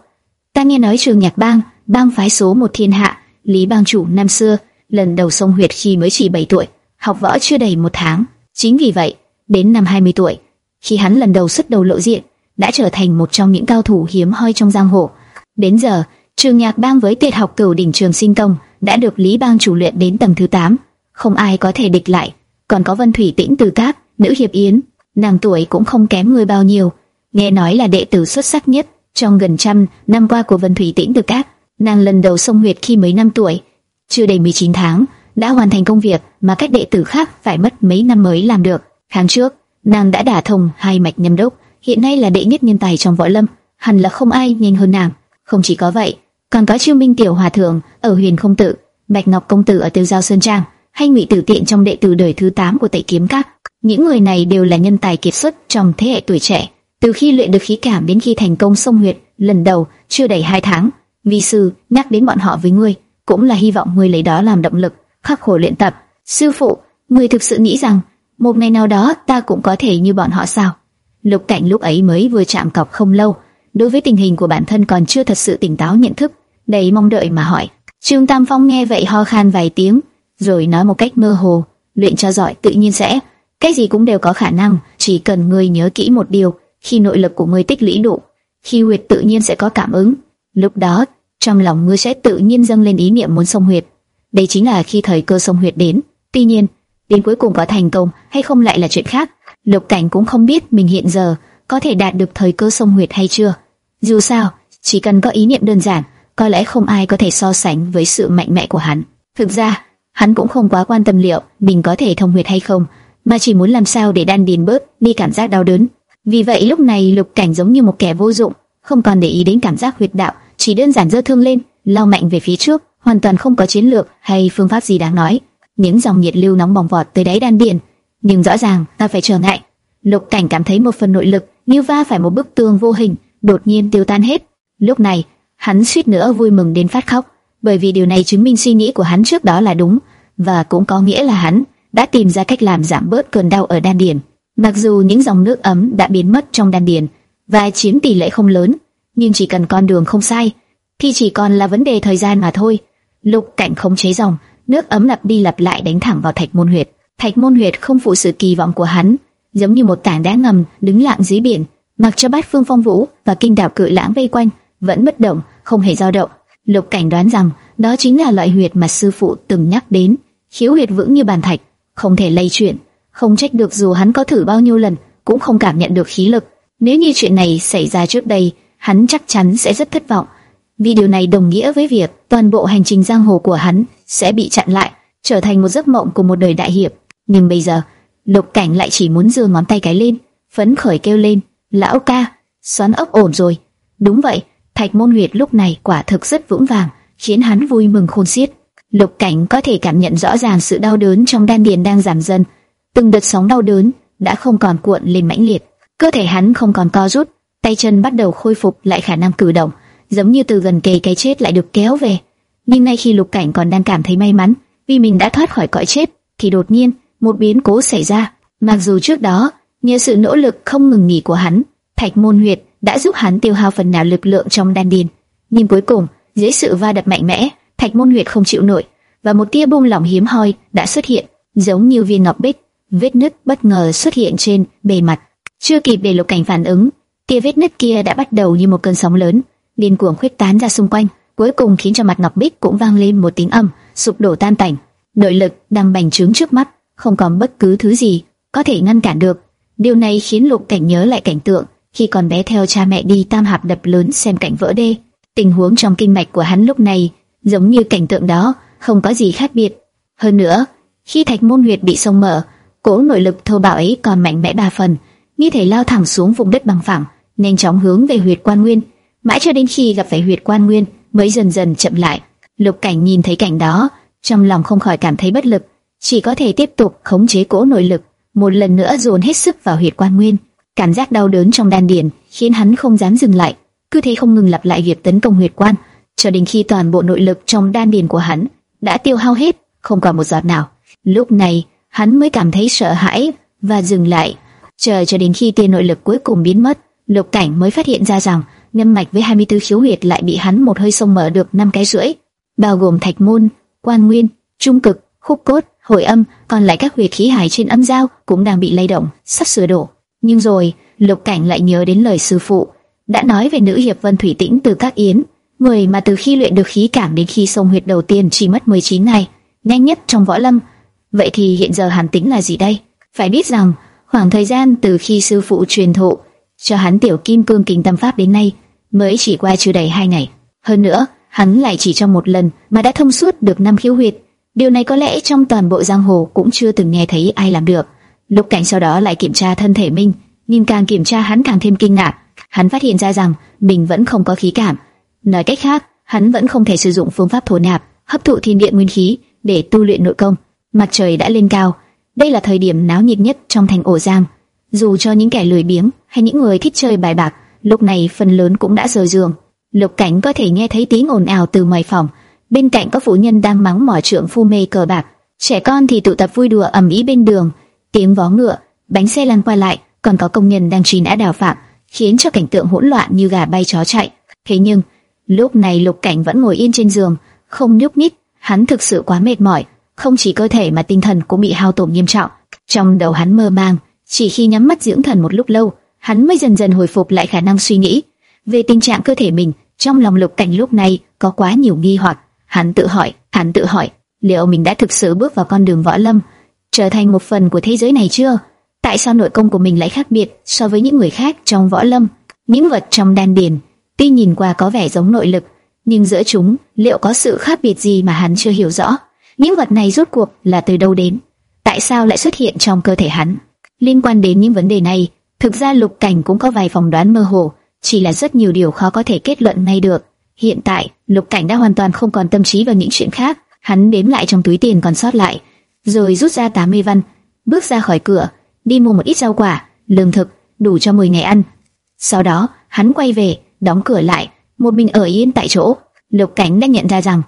Ta nghe nói Trường Nhạc Bang, bang phái số một thiên hạ, Lý bang chủ năm xưa, lần đầu sông huyệt khi mới chỉ 7 tuổi, học võ chưa đầy một tháng. Chính vì vậy, đến năm 20 tuổi, khi hắn lần đầu xuất đầu lộ diện, đã trở thành một trong những cao thủ hiếm hoi trong giang hồ. Đến giờ, trường nhạc bang với tuyệt học cửu đỉnh trường sinh công đã được Lý Bang chủ luyện đến tầng thứ 8, không ai có thể địch lại. Còn có Vân Thủy Tĩnh từ các, nữ hiệp yến, nàng tuổi cũng không kém người bao nhiêu, nghe nói là đệ tử xuất sắc nhất trong gần trăm năm qua của Vân Thủy Tĩnh từ các. Nàng lần đầu sông huyệt khi mới 5 tuổi, chưa đầy 19 tháng, đã hoàn thành công việc mà các đệ tử khác phải mất mấy năm mới làm được. Tháng trước, nàng đã đả thông hai mạch nhâm đốc, hiện nay là đệ nhất nhân tài trong võ lâm, hẳn là không ai nhanh hơn nàng. Không chỉ có vậy, còn có trương Minh tiểu hòa thượng ở Huyền Không Tự, Bạch Ngọc công tử ở Tiêu Giao Sơn Trang, hay Ngụy Tử Tiện trong đệ tử đời thứ 8 của Tẩy Kiếm Các. Những người này đều là nhân tài kiệt xuất trong thế hệ tuổi trẻ. Từ khi luyện được khí cảm đến khi thành công sông huyệt, lần đầu chưa đầy hai tháng, vi sư nhắc đến bọn họ với ngươi, cũng là hy vọng ngươi lấy đó làm động lực, khắc khổ luyện tập. Sư phụ, người thực sự nghĩ rằng một ngày nào đó ta cũng có thể như bọn họ sao? Lục Cảnh lúc ấy mới vừa chạm cọc không lâu, đối với tình hình của bản thân còn chưa thật sự tỉnh táo nhận thức, đầy mong đợi mà hỏi. Trương Tam Phong nghe vậy ho khan vài tiếng, rồi nói một cách mơ hồ, luyện cho giỏi tự nhiên sẽ, cái gì cũng đều có khả năng, chỉ cần ngươi nhớ kỹ một điều, khi nội lực của ngươi tích lũy đủ, khi huyệt tự nhiên sẽ có cảm ứng, lúc đó trong lòng ngươi sẽ tự nhiên dâng lên ý niệm muốn xông huyệt. Đây chính là khi thời cơ sông huyệt đến. Tuy nhiên, đến cuối cùng có thành công hay không lại là chuyện khác. Lục Cảnh cũng không biết mình hiện giờ có thể đạt được thời cơ sông huyệt hay chưa. Dù sao, chỉ cần có ý niệm đơn giản, có lẽ không ai có thể so sánh với sự mạnh mẽ của hắn. Thực ra, hắn cũng không quá quan tâm liệu mình có thể thông huyệt hay không, mà chỉ muốn làm sao để đan điền bớt đi cảm giác đau đớn. Vì vậy lúc này Lục Cảnh giống như một kẻ vô dụng, không còn để ý đến cảm giác huyệt đạo, chỉ đơn giản giơ thương lên, lao mạnh về phía trước, hoàn toàn không có chiến lược hay phương pháp gì đáng nói. Những dòng nhiệt lưu nóng bỏng vọt tới đáy đan điền, nhưng rõ ràng ta phải trở ngại. Lục Cảnh cảm thấy một phần nội lực như va phải một bức tường vô hình, đột nhiên tiêu tan hết. Lúc này, hắn suýt nữa vui mừng đến phát khóc, bởi vì điều này chứng minh suy nghĩ của hắn trước đó là đúng, và cũng có nghĩa là hắn đã tìm ra cách làm giảm bớt cơn đau ở đan điền. Mặc dù những dòng nước ấm đã biến mất trong đan điền và chiếm tỷ lệ không lớn, nhưng chỉ cần con đường không sai, thì chỉ còn là vấn đề thời gian mà thôi. Lục Cảnh không chế dòng, nước ấm lặp đi lặp lại đánh thẳng vào Thạch Môn Huyệt. Thạch Môn Huyệt không phụ sự kỳ vọng của hắn, giống như một tảng đá ngầm đứng lặng dưới biển, mặc cho bát phương phong vũ và kinh đảo cự lãng vây quanh, vẫn bất động, không hề dao động. Lục Cảnh đoán rằng đó chính là loại huyệt mà sư phụ từng nhắc đến, khiếu huyệt vững như bàn thạch, không thể lay chuyển. Không trách được dù hắn có thử bao nhiêu lần, cũng không cảm nhận được khí lực. Nếu như chuyện này xảy ra trước đây, hắn chắc chắn sẽ rất thất vọng, vì điều này đồng nghĩa với việc toàn bộ hành trình giang hồ của hắn sẽ bị chặn lại, trở thành một giấc mộng của một đời đại hiệp. Nhưng bây giờ, Lục Cảnh lại chỉ muốn giơ ngón tay cái lên, phấn khởi kêu lên, "Lão ca, xoắn ốc ổn rồi." Đúng vậy, Thạch Môn Huyệt lúc này quả thực rất vững vàng, khiến hắn vui mừng khôn xiết. Lục Cảnh có thể cảm nhận rõ ràng sự đau đớn trong đan điền đang giảm dần, từng đợt sóng đau đớn đã không còn cuộn lên mãnh liệt, cơ thể hắn không còn co rút, tay chân bắt đầu khôi phục lại khả năng cử động, giống như từ gần kề cái chết lại được kéo về. Nhưng ngay khi Lục Cảnh còn đang cảm thấy may mắn, vì mình đã thoát khỏi cõi chết, thì đột nhiên một biến cố xảy ra. Mặc dù trước đó nhờ sự nỗ lực không ngừng nghỉ của hắn, Thạch Môn Huyệt đã giúp hắn tiêu hao phần nào lực lượng trong đan điền, nhưng cuối cùng dưới sự va đập mạnh mẽ, Thạch Môn Huyệt không chịu nổi và một tia bung lỏng hiếm hoi đã xuất hiện, giống như viên ngọc bích, vết nứt bất ngờ xuất hiện trên bề mặt. Chưa kịp để Lục Cảnh phản ứng, tia vết nứt kia đã bắt đầu như một cơn sóng lớn, điên cuồng khuếch tán ra xung quanh, cuối cùng khiến cho mặt ngọc bích cũng vang lên một tiếng âm, sụp đổ tan tành. Nội lực đang bành trướng trước mắt, không còn bất cứ thứ gì có thể ngăn cản được. Điều này khiến Lục Cảnh nhớ lại cảnh tượng khi còn bé theo cha mẹ đi tam hạp đập lớn xem cảnh vỡ đê. Tình huống trong kinh mạch của hắn lúc này giống như cảnh tượng đó, không có gì khác biệt. Hơn nữa, khi thạch môn huyệt bị sông mở, cỗ nội lực thô bạo ấy còn mạnh mẽ ba phần, như thể lao thẳng xuống vùng đất bằng phẳng, nhanh chóng hướng về huyệt quan nguyên mãi cho đến khi gặp phải huyệt quan nguyên mới dần dần chậm lại. Lục Cảnh nhìn thấy cảnh đó, trong lòng không khỏi cảm thấy bất lực, chỉ có thể tiếp tục khống chế cỗ nội lực, một lần nữa dồn hết sức vào huyệt quan nguyên. Cảm giác đau đớn trong đan điền khiến hắn không dám dừng lại, cứ thế không ngừng lặp lại việc tấn công huyệt quan, cho đến khi toàn bộ nội lực trong đan điền của hắn đã tiêu hao hết, không còn một giọt nào. Lúc này, hắn mới cảm thấy sợ hãi và dừng lại, chờ cho đến khi tia nội lực cuối cùng biến mất, Lục Cảnh mới phát hiện ra rằng nhân mạch với 24 khiếu huyệt lại bị hắn một hơi xông mở được năm cái rưỡi, bao gồm thạch môn, quan nguyên, trung cực, khúc cốt, hội âm, còn lại các huyệt khí hải trên âm giao cũng đang bị lay động, sắp sửa đổ. Nhưng rồi, Lục Cảnh lại nhớ đến lời sư phụ đã nói về nữ hiệp Vân Thủy Tĩnh từ các yến, người mà từ khi luyện được khí cảm đến khi xông huyệt đầu tiên chỉ mất 19 ngày, nhanh nhất trong võ lâm. Vậy thì hiện giờ hàn tính là gì đây? Phải biết rằng, khoảng thời gian từ khi sư phụ truyền thụ cho hắn tiểu kim cương kinh tâm pháp đến nay mới chỉ qua chưa đầy hai ngày. Hơn nữa, hắn lại chỉ trong một lần mà đã thông suốt được năm khiếu huyệt. Điều này có lẽ trong toàn bộ giang hồ cũng chưa từng nghe thấy ai làm được. Lục Cảnh sau đó lại kiểm tra thân thể mình, nhưng càng kiểm tra hắn càng thêm kinh ngạc. Hắn phát hiện ra rằng mình vẫn không có khí cảm. Nói cách khác, hắn vẫn không thể sử dụng phương pháp thổ nạp, hấp thụ thiên địa nguyên khí để tu luyện nội công. Mặt trời đã lên cao, đây là thời điểm náo nhiệt nhất trong thành ổ giang. Dù cho những kẻ lười biếng hay những người thích chơi bài bạc, lúc này phần lớn cũng đã rời giường. Lục Cảnh có thể nghe thấy tiếng ồn ào từ ngoài phòng, bên cạnh có phụ nhân đang mắng mỏ trượng phu mê cờ bạc, trẻ con thì tụ tập vui đùa ầm ĩ bên đường, tiếng vó ngựa, bánh xe lăn qua lại, còn có công nhân đang truy nã đào phạm, khiến cho cảnh tượng hỗn loạn như gà bay chó chạy. Thế nhưng, lúc này Lục Cảnh vẫn ngồi yên trên giường, không nhúc nhích, hắn thực sự quá mệt mỏi, không chỉ cơ thể mà tinh thần cũng bị hao tổn nghiêm trọng. Trong đầu hắn mơ màng, chỉ khi nhắm mắt dưỡng thần một lúc lâu, hắn mới dần dần hồi phục lại khả năng suy nghĩ về tình trạng cơ thể mình. Trong lòng Lục Cảnh lúc này có quá nhiều nghi hoặc, hắn tự hỏi, hắn tự hỏi, liệu mình đã thực sự bước vào con đường võ lâm, trở thành một phần của thế giới này chưa? Tại sao nội công của mình lại khác biệt so với những người khác trong võ lâm? Những vật trong đan điền, tuy nhìn qua có vẻ giống nội lực, nhưng giữa chúng liệu có sự khác biệt gì mà hắn chưa hiểu rõ? Những vật này rốt cuộc là từ đâu đến? Tại sao lại xuất hiện trong cơ thể hắn? Liên quan đến những vấn đề này, thực ra Lục Cảnh cũng có vài phỏng đoán mơ hồ, chỉ là rất nhiều điều khó có thể kết luận ngay được. Hiện tại, Lục Cảnh đã hoàn toàn không còn tâm trí vào những chuyện khác, hắn đếm lại trong túi tiền còn sót lại, rồi rút ra 80 văn, bước ra khỏi cửa, đi mua một ít rau quả, lương thực, đủ cho 10 ngày ăn. Sau đó, hắn quay về, đóng cửa lại, một mình ở yên tại chỗ. Lục Cảnh đã nhận ra rằng,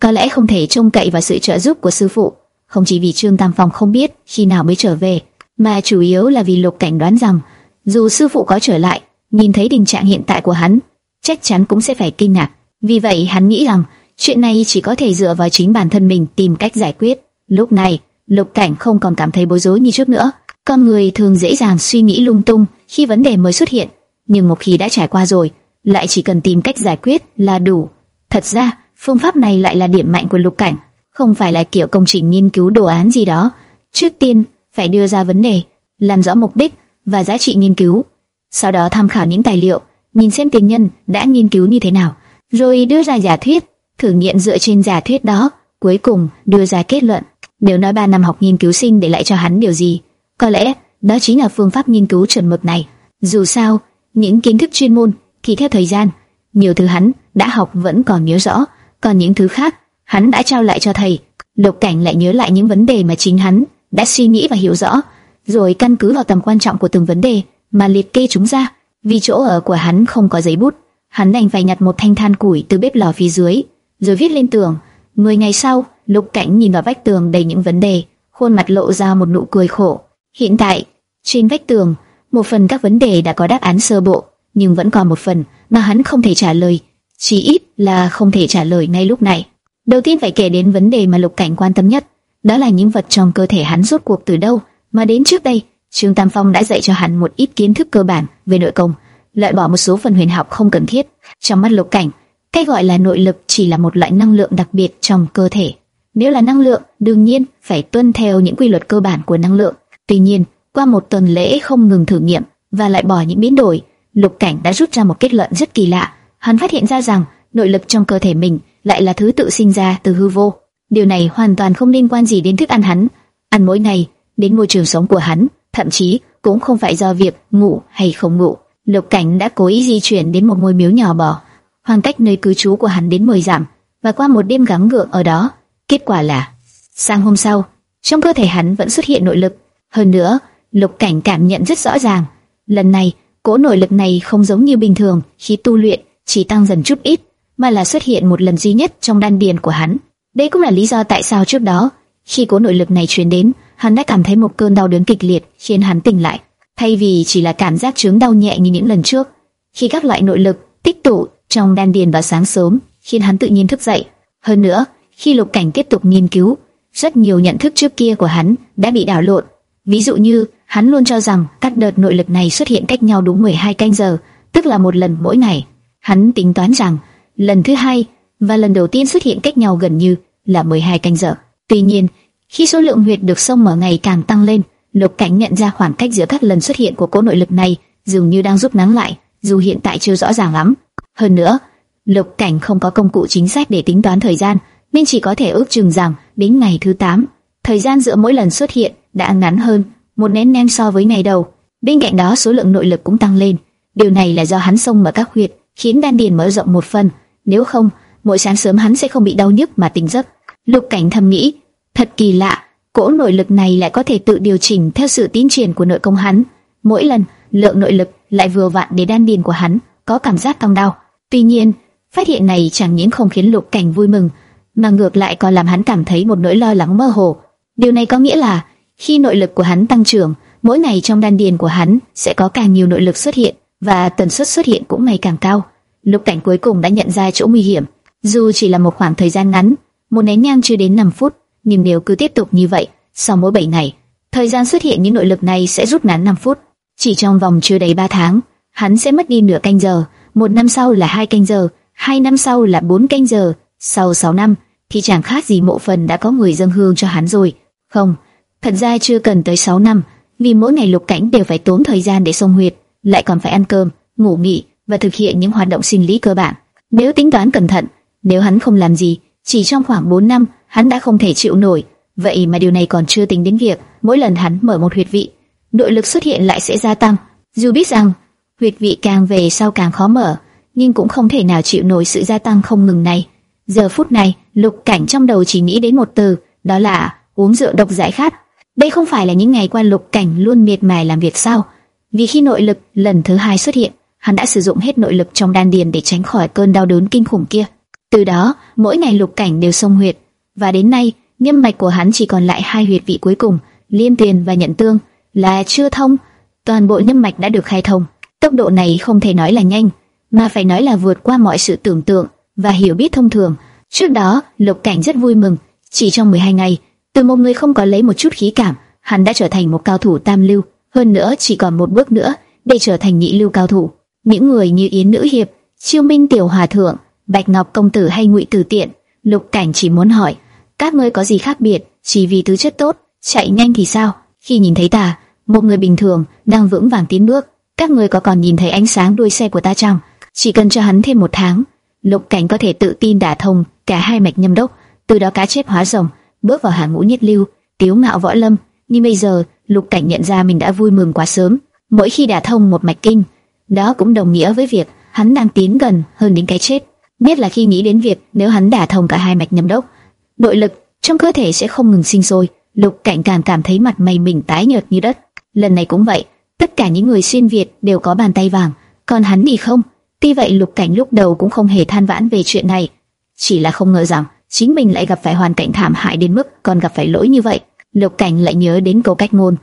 có lẽ không thể trông cậy vào sự trợ giúp của sư phụ, không chỉ vì Trương Tam Phong không biết khi nào mới trở về, mà chủ yếu là vì Lục Cảnh đoán rằng, dù sư phụ có trở lại, nhìn thấy tình trạng hiện tại của hắn, chắc chắn cũng sẽ phải kinh ngạc. Vì vậy hắn nghĩ rằng chuyện này chỉ có thể dựa vào chính bản thân mình tìm cách giải quyết. Lúc này, Lục Cảnh không còn cảm thấy bối rối như trước nữa. Con người thường dễ dàng suy nghĩ lung tung khi vấn đề mới xuất hiện, nhưng một khi đã trải qua rồi, lại chỉ cần tìm cách giải quyết là đủ. Thật ra, phương pháp này lại là điểm mạnh của Lục Cảnh, không phải là kiểu công trình nghiên cứu đồ án gì đó. Trước tiên, phải đưa ra vấn đề, làm rõ mục đích và giá trị nghiên cứu, sau đó tham khảo những tài liệu, nhìn xem tiền nhân đã nghiên cứu như thế nào, rồi đưa ra giả thuyết, thử nghiệm dựa trên giả thuyết đó, cuối cùng đưa ra kết luận. Nếu nói 3 năm học nghiên cứu sinh để lại cho hắn điều gì, có lẽ đó chính là phương pháp nghiên cứu chuẩn mực này. Dù sao, những kiến thức chuyên môn thì theo thời gian, nhiều thứ hắn đã học vẫn còn nhớ rõ, còn những thứ khác hắn đã trao lại cho thầy. Lục Cảnh lại nhớ lại những vấn đề mà chính hắn đã suy nghĩ và hiểu rõ, rồi căn cứ vào tầm quan trọng của từng vấn đề mà liệt kê chúng ra. Vì chỗ ở của hắn không có giấy bút, hắn đành phải nhặt một thanh than củi từ bếp lò phía dưới, rồi viết lên tường. Mười ngày sau, Lục Cảnh nhìn vào vách tường đầy những vấn đề, khuôn mặt lộ ra một nụ cười khổ. Hiện tại, trên vách tường, một phần các vấn đề đã có đáp án sơ bộ, nhưng vẫn còn một phần mà hắn không thể trả lời, chỉ ít là không thể trả lời ngay lúc này. Đầu tiên phải kể đến vấn đề mà Lục Cảnh quan tâm nhất, đó là những vật trong cơ thể hắn rốt cuộc từ đâu mà đến trước đây. Trương Tam Phong đã dạy cho hắn một ít kiến thức cơ bản về nội công, loại bỏ một số phần huyền học không cần thiết. Trong mắt Lục Cảnh, cái gọi là nội lực chỉ là một loại năng lượng đặc biệt trong cơ thể. Nếu là năng lượng, đương nhiên phải tuân theo những quy luật cơ bản của năng lượng. Tuy nhiên, qua một tuần lễ không ngừng thử nghiệm và lại bỏ những biến đổi, Lục Cảnh đã rút ra một kết luận rất kỳ lạ. Hắn phát hiện ra rằng nội lực trong cơ thể mình lại là thứ tự sinh ra từ hư vô. Điều này hoàn toàn không liên quan gì đến thức ăn hắn, ăn mỗi ngày, đến môi trường sống của hắn, thậm chí cũng không phải do việc ngủ hay không ngủ. Lục Cảnh đã cố ý di chuyển đến một ngôi miếu nhỏ bỏ, khoảng cách nơi cư trú của hắn đến 10 dặm, và qua một đêm gắng gượng ở đó, kết quả là sang hôm sau, trong cơ thể hắn vẫn xuất hiện nội lực. Hơn nữa, Lục Cảnh cảm nhận rất rõ ràng, lần này cỗ nội lực này không giống như bình thường khi tu luyện chỉ tăng dần chút ít, mà là xuất hiện một lần duy nhất trong đan điền của hắn. Đây cũng là lý do tại sao trước đó, khi cỗ nội lực này truyền đến, hắn đã cảm thấy một cơn đau đớn kịch liệt khiến hắn tỉnh lại, thay vì chỉ là cảm giác chướng đau nhẹ như những lần trước. Khi các loại nội lực tích tụ trong đan điền vào sáng sớm, khiến hắn tự nhiên thức dậy. Hơn nữa, khi Lục Cảnh tiếp tục nghiên cứu, rất nhiều nhận thức trước kia của hắn đã bị đảo lộn. Ví dụ như, hắn luôn cho rằng các đợt nội lực này xuất hiện cách nhau đúng 12 canh giờ, tức là một lần mỗi ngày. Hắn tính toán rằng, lần thứ hai và lần đầu tiên xuất hiện cách nhau gần như là 12 canh giờ. Tuy nhiên, khi số lượng huyệt được sông mở ngày càng tăng lên, Lục Cảnh nhận ra khoảng cách giữa các lần xuất hiện của cỗ nội lực này dường như đang rút ngắn lại, dù hiện tại chưa rõ ràng lắm. Hơn nữa, Lục Cảnh không có công cụ chính xác để tính toán thời gian, nên chỉ có thể ước chừng rằng đến ngày thứ 8, thời gian giữa mỗi lần xuất hiện đã ngắn hơn một nén nem so với ngày đầu. Bên cạnh đó số lượng nội lực cũng tăng lên. Điều này là do hắn xông mở các huyệt, khiến đan điền mở rộng một phần. Nếu không, mỗi sáng sớm hắn sẽ không bị đau nhức mà tỉnh giấc. Lục Cảnh thầm nghĩ, thật kỳ lạ, cỗ nội lực này lại có thể tự điều chỉnh theo sự tiến triển của nội công hắn. Mỗi lần, lượng nội lực lại vừa vặn để đan điền của hắn có cảm giác căng đau. Tuy nhiên, phát hiện này chẳng những không khiến Lục Cảnh vui mừng, mà ngược lại còn làm hắn cảm thấy một nỗi lo lắng mơ hồ. Điều này có nghĩa là khi nội lực của hắn tăng trưởng, mỗi ngày trong đan điền của hắn sẽ có càng nhiều nội lực xuất hiện và tần suất xuất hiện cũng ngày càng cao. Lục Cảnh cuối cùng đã nhận ra chỗ nguy hiểm, dù chỉ là một khoảng thời gian ngắn, một nén nhang chưa đến 5 phút, nhưng nếu cứ tiếp tục như vậy, sau mỗi 7 ngày, thời gian xuất hiện những nội lực này sẽ rút ngắn 5 phút. Chỉ trong vòng chưa đầy 3 tháng, hắn sẽ mất đi nửa canh giờ, một năm sau là hai canh giờ, hai năm sau là bốn canh giờ, sau 6 năm thì chẳng khác gì mộ phần đã có người dâng hương cho hắn rồi. Không, thật ra chưa cần tới 6 năm, vì mỗi ngày lục cảnh đều phải tốn thời gian để sông huyệt, lại còn phải ăn cơm, ngủ nghỉ và thực hiện những hoạt động sinh lý cơ bản. Nếu tính toán cẩn thận, nếu hắn không làm gì, chỉ trong khoảng 4 năm, hắn đã không thể chịu nổi. Vậy mà điều này còn chưa tính đến việc mỗi lần hắn mở một huyệt vị, nội lực xuất hiện lại sẽ gia tăng. Dù biết rằng huyệt vị càng về sau càng khó mở, nhưng cũng không thể nào chịu nổi sự gia tăng không ngừng này. Giờ phút này, Lục Cảnh trong đầu chỉ nghĩ đến một từ, đó là uống rượu độc giải khát. Đây không phải là những ngày qua Lục Cảnh luôn miệt mài làm việc sao? Vì khi nội lực lần thứ hai xuất hiện, hắn đã sử dụng hết nội lực trong đan điền để tránh khỏi cơn đau đớn kinh khủng kia. Từ đó, mỗi ngày Lục Cảnh đều xông huyệt, và đến nay, niêm mạch của hắn chỉ còn lại hai huyệt vị cuối cùng, Liêm tiền và Nhận Tương, là chưa thông. Toàn bộ niêm mạch đã được khai thông. Tốc độ này không thể nói là nhanh, mà phải nói là vượt qua mọi sự tưởng tượng và hiểu biết thông thường. Trước đó, Lục Cảnh rất vui mừng, chỉ trong 12 ngày, từ một người không có lấy một chút khí cảm, hắn đã trở thành một cao thủ tam lưu, hơn nữa chỉ còn một bước nữa để trở thành nhị lưu cao thủ. Những người như Yến Nữ Hiệp, Chiêu Minh Tiểu Hòa Thượng, Bạch Ngọc Công Tử hay Ngụy Tử Tiện, Lục Cảnh chỉ muốn hỏi, các ngươi có gì khác biệt, chỉ vì tứ chất tốt, chạy nhanh thì sao? Khi nhìn thấy ta, một người bình thường đang vững vàng tiến bước, các ngươi có còn nhìn thấy ánh sáng đuôi xe của ta chăng? Chỉ cần cho hắn thêm một tháng, Lục Cảnh có thể tự tin đả thông cả hai mạch nhâm đốc, từ đó cá chép hóa rồng, bước vào hàng ngũ nhất lưu, tiếu ngạo võ lâm. Nhưng bây giờ, Lục Cảnh nhận ra mình đã vui mừng quá sớm. Mỗi khi đả thông một mạch kinh, đó cũng đồng nghĩa với việc hắn đang tiến gần hơn đến cái chết. Nhất là khi nghĩ đến việc nếu hắn đả thông cả hai mạch nhâm đốc, nội lực trong cơ thể sẽ không ngừng sinh sôi. Lục Cảnh càng cảm thấy mặt mày mình tái nhợt như đất. Lần này cũng vậy, tất cả những người xuyên việt đều có bàn tay vàng, còn hắn thì không. Tuy vậy Lục Cảnh lúc đầu cũng không hề than vãn về chuyện này, chỉ là không ngờ rằng chính mình lại gặp phải hoàn cảnh thảm hại đến mức còn gặp phải lỗi như vậy. Lục Cảnh lại nhớ đến câu cách ngôn: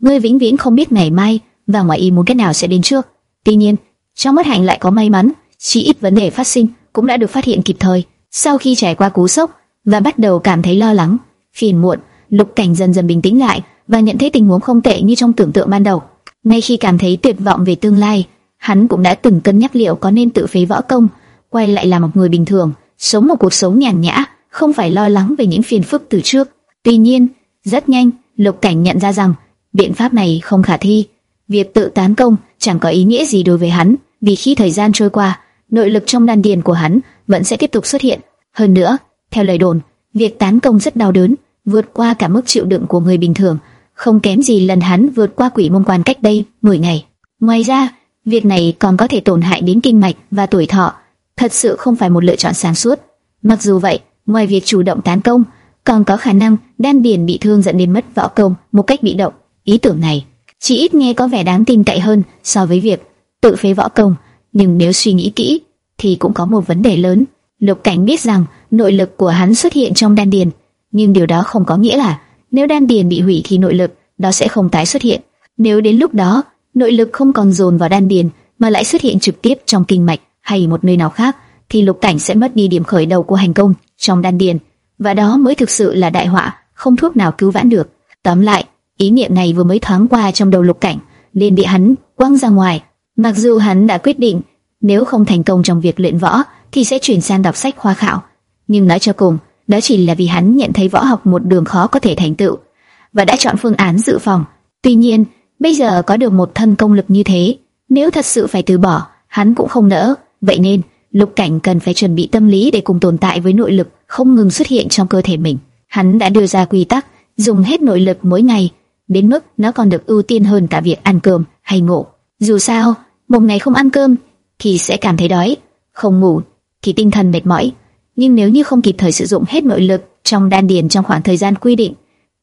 ngươi vĩnh viễn không biết ngày mai và ngoài ý muốn cái nào sẽ đến trước. Tuy nhiên, trong mắt hạnh lại có may mắn, chỉ ít vấn đề phát sinh cũng đã được phát hiện kịp thời. Sau khi trải qua cú sốc và bắt đầu cảm thấy lo lắng, phiền muộn, Lục Cảnh dần dần bình tĩnh lại và nhận thấy tình huống không tệ như trong tưởng tượng ban đầu. Ngay khi cảm thấy tuyệt vọng về tương lai, hắn cũng đã từng cân nhắc liệu có nên tự phế võ công, quay lại làm một người bình thường, sống một cuộc sống nhàn nhã, không phải lo lắng về những phiền phức từ trước. Tuy nhiên, rất nhanh, Lục Cảnh nhận ra rằng biện pháp này không khả thi. Việc tự tán công chẳng có ý nghĩa gì đối với hắn, vì khi thời gian trôi qua, nội lực trong đan điền của hắn vẫn sẽ tiếp tục xuất hiện. Hơn nữa, theo lời đồn, việc tán công rất đau đớn, vượt qua cả mức chịu đựng của người bình thường, không kém gì lần hắn vượt qua quỷ môn quan cách đây 10 ngày. Ngoài ra, việc này còn có thể tổn hại đến kinh mạch và tuổi thọ, thật sự không phải một lựa chọn sáng suốt. Mặc dù vậy, ngoài việc chủ động tán công, còn có khả năng đan điền bị thương dẫn đến mất võ công một cách bị động. Ý tưởng này chỉ ít nghe có vẻ đáng tin cậy hơn so với việc tự phế võ công, nhưng nếu suy nghĩ kỹ thì cũng có một vấn đề lớn. Lục Cảnh biết rằng nội lực của hắn xuất hiện trong đan điền, nhưng điều đó không có nghĩa là nếu đan điền bị hủy thì nội lực đó sẽ không tái xuất hiện. Nếu đến lúc đó nội lực không còn dồn vào đan điền mà lại xuất hiện trực tiếp trong kinh mạch hay một nơi nào khác, thì Lục Cảnh sẽ mất đi điểm khởi đầu của hành công trong đan điền, và đó mới thực sự là đại họa, không thuốc nào cứu vãn được. Tóm lại, ý niệm này vừa mới thoáng qua trong đầu Lục Cảnh, liền bị hắn quăng ra ngoài. Mặc dù hắn đã quyết định nếu không thành công trong việc luyện võ thì sẽ chuyển sang đọc sách khoa khảo, nhưng nói cho cùng, đó chỉ là vì hắn nhận thấy võ học một đường khó có thể thành tựu và đã chọn phương án dự phòng. Tuy nhiên, bây giờ có được một thân công lực như thế, nếu thật sự phải từ bỏ, hắn cũng không nỡ. Vậy nên, Lục Cảnh cần phải chuẩn bị tâm lý để cùng tồn tại với nội lực không ngừng xuất hiện trong cơ thể mình. Hắn đã đưa ra quy tắc dùng hết nội lực mỗi ngày, đến mức nó còn được ưu tiên hơn cả việc ăn cơm hay ngủ. Dù sao, một ngày không ăn cơm thì sẽ cảm thấy đói, không ngủ thì tinh thần mệt mỏi. Nhưng nếu như không kịp thời sử dụng hết nội lực trong đan điền trong khoảng thời gian quy định,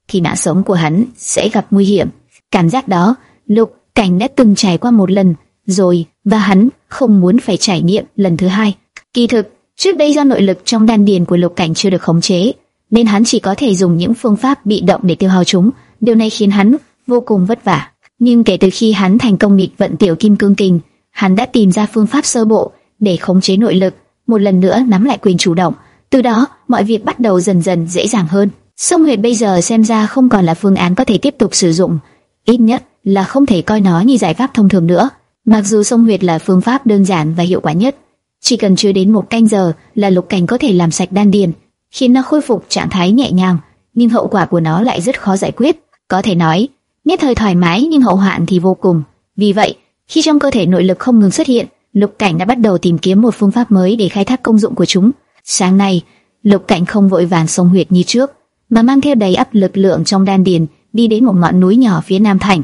thì mạng sống của hắn sẽ gặp nguy hiểm. Cảm giác đó, Lục Cảnh đã từng trải qua một lần rồi và hắn không muốn phải trải nghiệm lần thứ hai. Kỳ thực, Trước đây do nội lực trong đan điền của Lục Cảnh chưa được khống chế, nên hắn chỉ có thể dùng những phương pháp bị động để tiêu hao chúng. Điều này khiến hắn vô cùng vất vả. Nhưng kể từ khi hắn thành công nghịch vận tiểu kim cương kình, hắn đã tìm ra phương pháp sơ bộ để khống chế nội lực, một lần nữa nắm lại quyền chủ động. Từ đó, mọi việc bắt đầu dần dần dễ dàng hơn. Sông Huyệt bây giờ xem ra không còn là phương án có thể tiếp tục sử dụng, ít nhất là không thể coi nó như giải pháp thông thường nữa. Mặc dù sông Huyệt là phương pháp đơn giản và hiệu quả nhất, chỉ cần chưa đến một canh giờ là Lục Cảnh có thể làm sạch đan điền, khiến nó khôi phục trạng thái nhẹ nhàng, nhưng hậu quả của nó lại rất khó giải quyết. Có thể nói, nhất thời thoải mái nhưng hậu hoạn thì vô cùng. Vì vậy, khi trong cơ thể nội lực không ngừng xuất hiện, Lục Cảnh đã bắt đầu tìm kiếm một phương pháp mới để khai thác công dụng của chúng. Sáng nay, Lục Cảnh không vội vàng sông huyệt như trước, mà mang theo đầy ắp lực lượng trong đan điền, đi đến một ngọn núi nhỏ phía nam thành.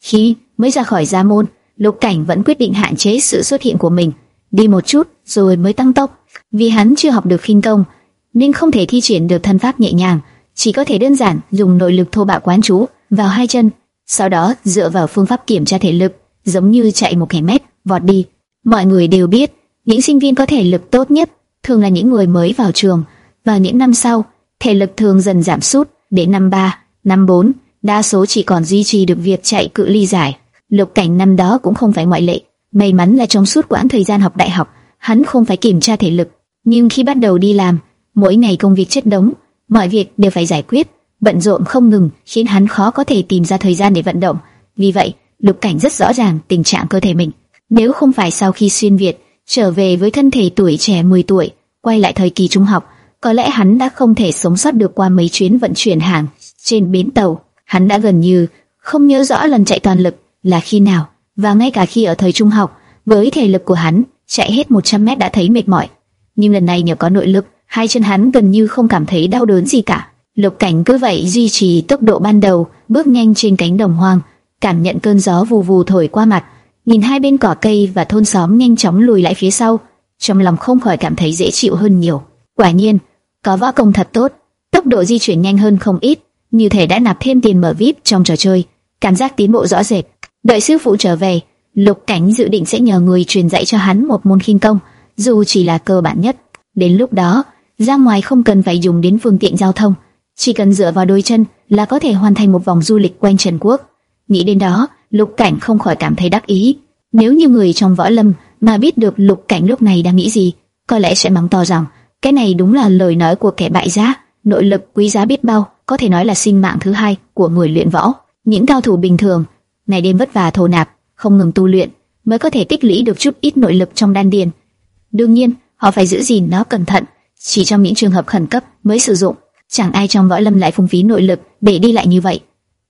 Khi mới ra khỏi gia môn, Lục Cảnh vẫn quyết định hạn chế sự xuất hiện của mình, đi một chút rồi mới tăng tốc. Vì hắn chưa học được khinh công, nên không thể thi triển được thân pháp nhẹ nhàng, chỉ có thể đơn giản dùng nội lực thô bạo quán chú vào hai chân, sau đó dựa vào phương pháp kiểm tra thể lực, giống như chạy một kẻ mét vọt đi. Mọi người đều biết, những sinh viên có thể lực tốt nhất thường là những người mới vào trường. và những năm sau, thể lực thường dần giảm sút đến năm 3, năm 4, đa số chỉ còn duy trì được việc chạy cự ly dài. Lục Cảnh năm đó cũng không phải ngoại lệ. May mắn là trong suốt quãng thời gian học đại học, hắn không phải kiểm tra thể lực, nhưng khi bắt đầu đi làm, mỗi ngày công việc chất đống, mọi việc đều phải giải quyết, bận rộn không ngừng, khiến hắn khó có thể tìm ra thời gian để vận động. Vì vậy, Lục Cảnh rất rõ ràng tình trạng cơ thể mình. Nếu không phải sau khi xuyên việt trở về với thân thể tuổi trẻ 10 tuổi, quay lại thời kỳ trung học, có lẽ hắn đã không thể sống sót được qua mấy chuyến vận chuyển hàng trên bến tàu. Hắn đã gần như không nhớ rõ lần chạy toàn lực là khi nào, và ngay cả khi ở thời trung học, với thể lực của hắn, chạy hết 100 mét đã thấy mệt mỏi. Nhưng lần này nhờ có nội lực, hai chân hắn gần như không cảm thấy đau đớn gì cả. Lục Cảnh cứ vậy duy trì tốc độ ban đầu, bước nhanh trên cánh đồng hoang, cảm nhận cơn gió vù vù thổi qua mặt, nhìn hai bên cỏ cây và thôn xóm nhanh chóng lùi lại phía sau, trong lòng không khỏi cảm thấy dễ chịu hơn nhiều. Quả nhiên, có võ công thật tốt, tốc độ di chuyển nhanh hơn không ít, như thể đã nạp thêm tiền mở VIP trong trò chơi, cảm giác tiến bộ rõ rệt. Đợi sư phụ trở về, Lục Cảnh dự định sẽ nhờ người truyền dạy cho hắn một môn khinh công, dù chỉ là cơ bản nhất. Đến lúc đó, ra ngoài không cần phải dùng đến phương tiện giao thông, chỉ cần dựa vào đôi chân là có thể hoàn thành một vòng du lịch quanh Trần Quốc. Nghĩ đến đó, Lục Cảnh không khỏi cảm thấy đắc ý. Nếu như người trong võ lâm mà biết được Lục Cảnh lúc này đang nghĩ gì, có lẽ sẽ mắng to rằng cái này đúng là lời nói của kẻ bại giá, nội lực quý giá biết bao, có thể nói là sinh mạng thứ hai của người luyện võ. Những cao thủ bình thường, ngày đêm vất vả thổ nạp, không ngừng tu luyện, mới có thể tích lũy được chút ít nội lực trong đan điền. Đương nhiên, họ phải giữ gìn nó cẩn thận, chỉ trong những trường hợp khẩn cấp mới sử dụng. Chẳng ai trong võ lâm lại phung phí nội lực để đi lại như vậy.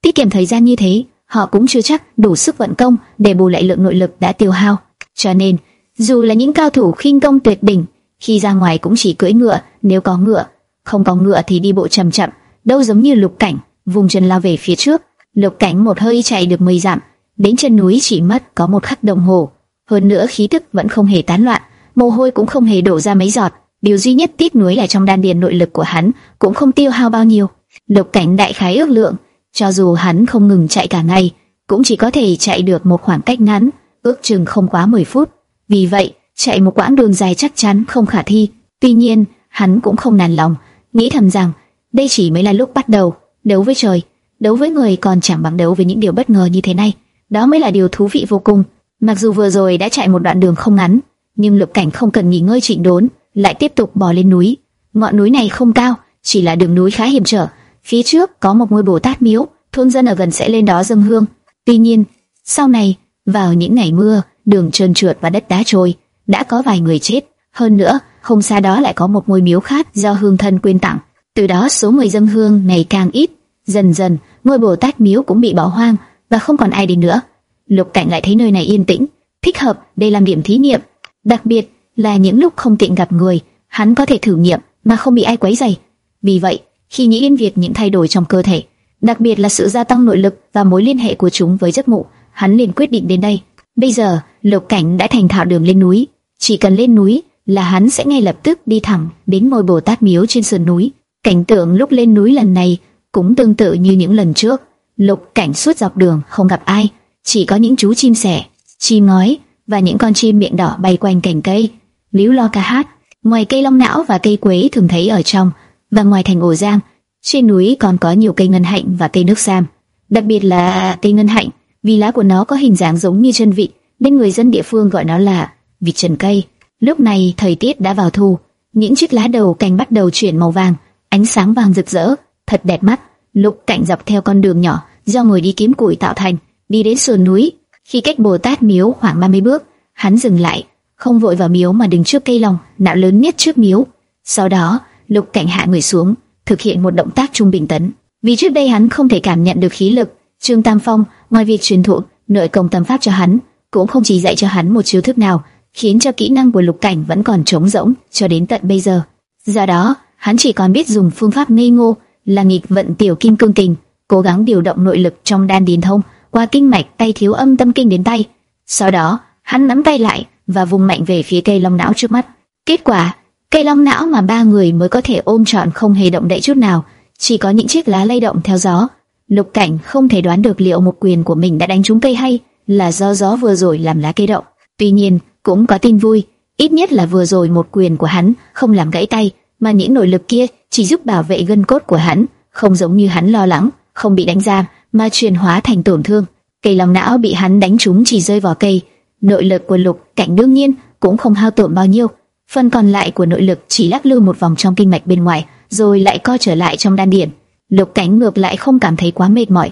Tiết kiệm thời gian như thế, họ cũng chưa chắc đủ sức vận công để bù lại lượng nội lực đã tiêu hao. Cho nên, dù là những cao thủ khinh công tuyệt đỉnh, khi ra ngoài cũng chỉ cưỡi ngựa, nếu có ngựa, không có ngựa thì đi bộ chậm chậm, đâu giống như Lục Cảnh, vùng chân lao về phía trước. Lục Cảnh một hơi chạy được 10 dặm, đến chân núi chỉ mất có một khắc đồng hồ. Hơn nữa khí tức vẫn không hề tán loạn, mồ hôi cũng không hề đổ ra mấy giọt. Điều duy nhất tiếc nuối là trong đan điền nội lực của hắn cũng không tiêu hao bao nhiêu. Lục Cảnh đại khái ước lượng, cho dù hắn không ngừng chạy cả ngày, cũng chỉ có thể chạy được một khoảng cách ngắn, ước chừng không quá 10 phút. Vì vậy, chạy một quãng đường dài chắc chắn không khả thi. Tuy nhiên, hắn cũng không nản lòng, nghĩ thầm rằng đây chỉ mới là lúc bắt đầu. Đấu với trời, đấu với người còn chẳng bằng đấu với những điều bất ngờ như thế này. Đó mới là điều thú vị vô cùng. Mặc dù vừa rồi đã chạy một đoạn đường không ngắn, nhưng Lục Cảnh không cần nghỉ ngơi chỉnh đốn, lại tiếp tục bò lên núi. Ngọn núi này không cao, chỉ là đường núi khá hiểm trở. Phía trước có một ngôi Bồ Tát miếu, thôn dân ở gần sẽ lên đó dâng hương. Tuy nhiên, sau này, vào những ngày mưa, đường trơn trượt và đất đá trôi, đã có vài người chết. Hơn nữa, không xa đó lại có một ngôi miếu khác do hương thân quyên tặng. Từ đó số người dâng hương ngày càng ít, dần dần ngôi Bồ Tát miếu cũng bị bỏ hoang và không còn ai đi nữa. Lục Cảnh lại thấy nơi này yên tĩnh, thích hợp để làm điểm thí nghiệm, đặc biệt là những lúc không tiện gặp người, hắn có thể thử nghiệm mà không bị ai quấy rầy. Vì vậy, khi nghĩ đến việc những thay đổi trong cơ thể, đặc biệt là sự gia tăng nội lực và mối liên hệ của chúng với giấc ngủ, hắn liền quyết định đến đây. Bây giờ, Lục Cảnh đã thành thạo đường lên núi, chỉ cần lên núi là hắn sẽ ngay lập tức đi thẳng đến ngôi Bồ Tát miếu trên sườn núi. Cảnh tượng lúc lên núi lần này cũng tương tự như những lần trước. Lục Cảnh suốt dọc đường không gặp ai, chỉ có những chú chim sẻ, chim ngói và những con chim miệng đỏ bay quanh cành cây, liễu lo ca hát. Ngoài cây long não và cây quế thường thấy ở trong, và ngoài thành ổ giang, trên núi còn có nhiều cây ngân hạnh và cây nước sam. Đặc biệt là cây ngân hạnh, vì lá của nó có hình dáng giống như chân vịt, nên người dân địa phương gọi nó là vịt trần cây. Lúc này thời tiết đã vào thu, những chiếc lá đầu cành bắt đầu chuyển màu vàng, ánh sáng vàng rực rỡ, thật đẹp mắt. Lục Cảnh dọc theo con đường nhỏ do người đi kiếm củi tạo thành, đi đến sườn núi. Khi cách Bồ Tát miếu khoảng 30 bước, hắn dừng lại, không vội vào miếu mà đứng trước cây lòng nạo lớn nhất trước miếu. Sau đó, Lục Cảnh hạ người xuống, thực hiện một động tác trung bình tấn. Vì trước đây hắn không thể cảm nhận được khí lực, Trương Tam Phong ngoài việc truyền thụ nội công tâm pháp cho hắn, cũng không chỉ dạy cho hắn một chiêu thức nào, khiến cho kỹ năng của Lục Cảnh vẫn còn trống rỗng cho đến tận bây giờ. Do đó, hắn chỉ còn biết dùng phương pháp ngây ngô là nghịch vận tiểu kim cương kình, cố gắng điều động nội lực trong đan điền thông qua kinh mạch tay thiếu âm tâm kinh đến tay. Sau đó, hắn nắm tay lại và vùng mạnh về phía cây long não trước mắt. Kết quả, cây long não mà ba người mới có thể ôm trọn không hề động đậy chút nào, chỉ có những chiếc lá lay động theo gió. Lục Cảnh không thể đoán được liệu một quyền của mình đã đánh trúng cây hay là do gió vừa rồi làm lá cây động. Tuy nhiên, cũng có tin vui, ít nhất là vừa rồi một quyền của hắn không làm gãy tay, mà những nội lực kia chỉ giúp bảo vệ gân cốt của hắn, không giống như hắn lo lắng, không bị đánh ra, mà chuyển hóa thành tổn thương. Cây lòng não bị hắn đánh trúng chỉ rơi vào cây, nội lực của Lục Cảnh đương nhiên cũng không hao tổn bao nhiêu, phần còn lại của nội lực chỉ lắc lư một vòng trong kinh mạch bên ngoài, rồi lại co trở lại trong đan điền. Lục Cảnh ngược lại không cảm thấy quá mệt mỏi.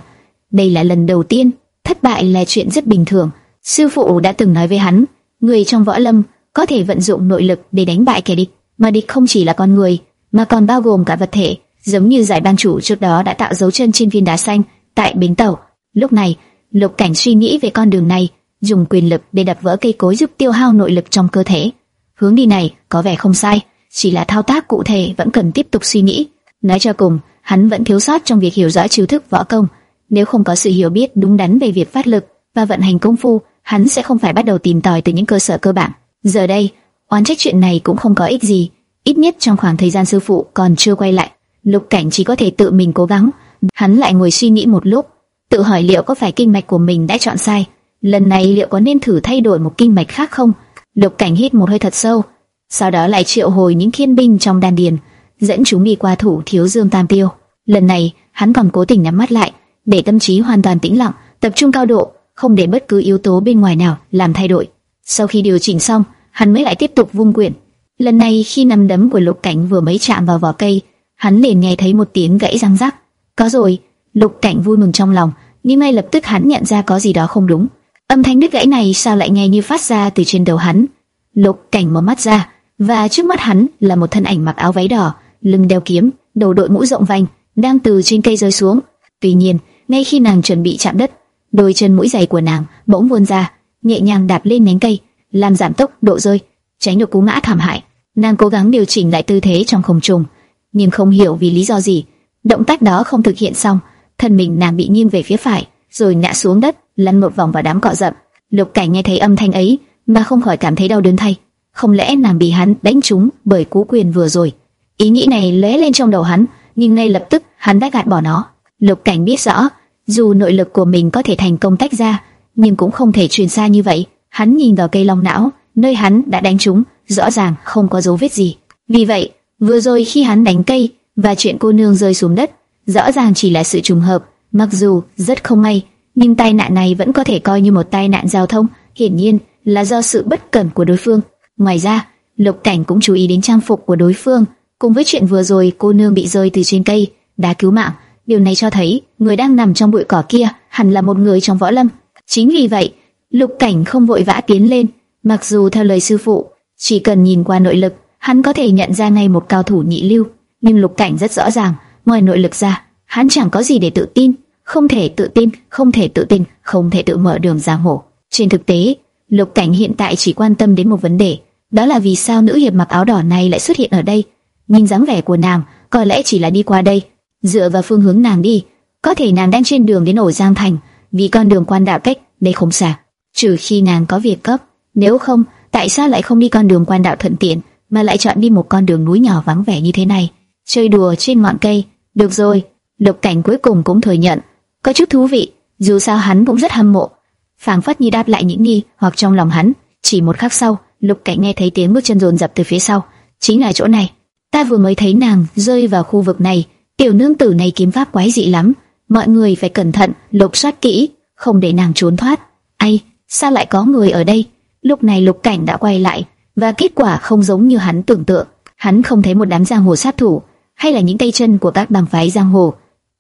Đây là lần đầu tiên, thất bại là chuyện rất bình thường. Sư phụ đã từng nói với hắn, người trong võ lâm có thể vận dụng nội lực để đánh bại kẻ địch, mà địch không chỉ là con người, mà còn bao gồm cả vật thể, giống như giải ban chủ trước đó đã tạo dấu chân trên viên đá xanh tại bến tàu. Lúc này, Lục Cảnh suy nghĩ về con đường này, dùng quyền lực để đập vỡ cây cối giúp tiêu hao nội lực trong cơ thể. Hướng đi này có vẻ không sai, chỉ là thao tác cụ thể vẫn cần tiếp tục suy nghĩ. Nói cho cùng, hắn vẫn thiếu sót trong việc hiểu rõ chiêu thức võ công. Nếu không có sự hiểu biết đúng đắn về việc phát lực và vận hành công phu, hắn sẽ không phải bắt đầu tìm tòi từ những cơ sở cơ bản. Giờ đây, oán trách chuyện này cũng không có ích gì. Ít nhất trong khoảng thời gian sư phụ còn chưa quay lại, Lục Cảnh chỉ có thể tự mình cố gắng. Hắn lại ngồi suy nghĩ một lúc, tự hỏi liệu có phải kinh mạch của mình đã chọn sai. Lần này liệu có nên thử thay đổi một kinh mạch khác không? Lục Cảnh hít một hơi thật sâu, sau đó lại triệu hồi những thiên binh trong đan điền, dẫn chúng đi qua thủ thiếu dương tam tiêu. Lần này, hắn còn cố tình nhắm mắt lại, để tâm trí hoàn toàn tĩnh lặng, tập trung cao độ, không để bất cứ yếu tố bên ngoài nào làm thay đổi. Sau khi điều chỉnh xong, hắn mới lại tiếp tục vung quyền. Lần này khi nắm đấm của Lục Cảnh vừa mới chạm vào vỏ cây, hắn liền nghe thấy một tiếng gãy răng rắc. Có rồi, Lục Cảnh vui mừng trong lòng, nhưng ngay lập tức hắn nhận ra có gì đó không đúng. Âm thanh đứt gãy này sao lại nghe như phát ra từ trên đầu hắn? Lục Cảnh mở mắt ra, và trước mắt hắn là một thân ảnh mặc áo váy đỏ, lưng đeo kiếm, đầu đội mũ rộng vành, đang từ trên cây rơi xuống. Tuy nhiên, ngay khi nàng chuẩn bị chạm đất, đôi chân mũi giày của nàng bỗng vươn ra, nhẹ nhàng đạp lên nhánh cây, làm giảm tốc độ rơi, tránh được cú ngã thảm hại. Nàng cố gắng điều chỉnh lại tư thế trong không trung, nhưng không hiểu vì lý do gì, động tác đó không thực hiện xong, thân mình nàng bị nghiêng về phía phải, rồi ngã xuống đất, lăn một vòng vào đám cỏ rậm. Lục Cảnh nghe thấy âm thanh ấy, mà không khỏi cảm thấy đau đớn thay. Không lẽ nàng bị hắn đánh trúng bởi cú quyền vừa rồi? Ý nghĩ này lóe lên trong đầu hắn, nhưng ngay lập tức hắn đã gạt bỏ nó. Lục Cảnh biết rõ, dù nội lực của mình có thể thành công tách ra, nhưng cũng không thể truyền xa như vậy. Hắn nhìn vào cây long não, nơi hắn đã đánh trúng, rõ ràng không có dấu vết gì. Vì vậy, vừa rồi khi hắn đánh cây và chuyện cô nương rơi xuống đất, rõ ràng chỉ là sự trùng hợp, mặc dù rất không may, nhưng tai nạn này vẫn có thể coi như một tai nạn giao thông, hiển nhiên là do sự bất cẩn của đối phương. Ngoài ra, Lục Cảnh cũng chú ý đến trang phục của đối phương, cùng với chuyện vừa rồi cô nương bị rơi từ trên cây, đá cứu mạng. Điều này cho thấy người đang nằm trong bụi cỏ kia hẳn là một người trong võ lâm. Chính vì vậy, Lục Cảnh không vội vã tiến lên, mặc dù theo lời sư phụ, chỉ cần nhìn qua nội lực, hắn có thể nhận ra ngay một cao thủ nhị lưu. Nhưng Lục Cảnh rất rõ ràng, ngoài nội lực ra, hắn chẳng có gì để tự tin, không thể tự tin, không thể tự tin, không thể tự mở đường ra hổ. Trên thực tế, Lục Cảnh hiện tại chỉ quan tâm đến một vấn đề, đó là vì sao nữ hiệp mặc áo đỏ này lại xuất hiện ở đây. Nhìn dáng vẻ của nàng, có lẽ chỉ là đi qua đây. Dựa vào phương hướng nàng đi, có thể nàng đang trên đường đến ổ Giang Thành, vì con đường quan đạo cách đây không xa. Trừ khi nàng có việc cấp, nếu không, tại sao lại không đi con đường quan đạo thuận tiện, mà lại chọn đi một con đường núi nhỏ vắng vẻ như thế này? Chơi đùa trên ngọn cây, được rồi. Lục Cảnh cuối cùng cũng thừa nhận, có chút thú vị. Dù sao hắn cũng rất hâm mộ, phảng phất như đáp lại những nghi hoặc trong lòng hắn. Chỉ một khắc sau, Lục Cảnh nghe thấy tiếng bước chân rồn rập từ phía sau, chính là chỗ này. Ta vừa mới thấy nàng rơi vào khu vực này, tiểu nương tử này kiếm pháp quái dị lắm, mọi người phải cẩn thận, lục soát kỹ, không để nàng trốn thoát. Ai, sao lại có người ở đây? Lúc này Lục Cảnh đã quay lại, và kết quả không giống như hắn tưởng tượng. Hắn không thấy một đám giang hồ sát thủ, hay là những tay chân của các bang phái giang hồ.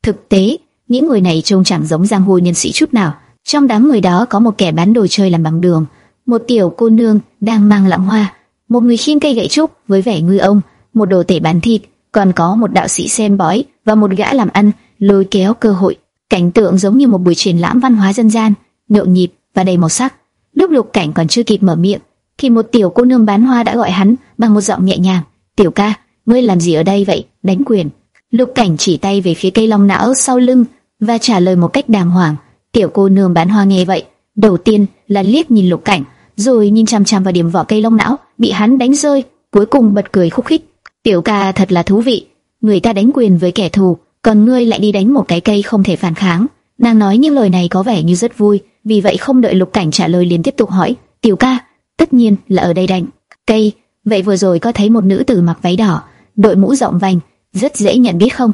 Thực tế, những người này trông chẳng giống giang hồ nhân sĩ chút nào. Trong đám người đó có một kẻ bán đồ chơi làm bằng đường, một tiểu cô nương đang mang lạng hoa, một người khiêng cây gậy trúc với vẻ ngư ông, một đồ tể bán thịt, còn có một đạo sĩ xem bói và một gã làm ăn lôi kéo cơ hội. Cảnh tượng giống như một buổi triển lãm văn hóa dân gian, nhộn nhịp và đầy màu sắc. Lúc Lục Cảnh còn chưa kịp mở miệng, thì một tiểu cô nương bán hoa đã gọi hắn bằng một giọng nhẹ nhàng, "Tiểu ca, ngươi làm gì ở đây vậy?" Đánh quyền. Lục Cảnh chỉ tay về phía cây long não sau lưng và trả lời một cách đàng hoàng. Tiểu cô nương bán hoa nghe vậy, đầu tiên là liếc nhìn Lục Cảnh, rồi nhìn chăm chăm vào điểm vỏ cây long não, bị hắn đánh rơi, cuối cùng bật cười khúc khích. "Tiểu ca thật là thú vị, người ta đánh quyền với kẻ thù, còn ngươi lại đi đánh một cái cây không thể phản kháng." Nàng nói những lời này có vẻ như rất vui, vì vậy không đợi Lục Cảnh trả lời liền tiếp tục hỏi, "Tiểu ca, tất nhiên là ở đây đánh cây, vậy vừa rồi có thấy một nữ tử mặc váy đỏ, đội mũ rộng vành, rất dễ nhận biết không?"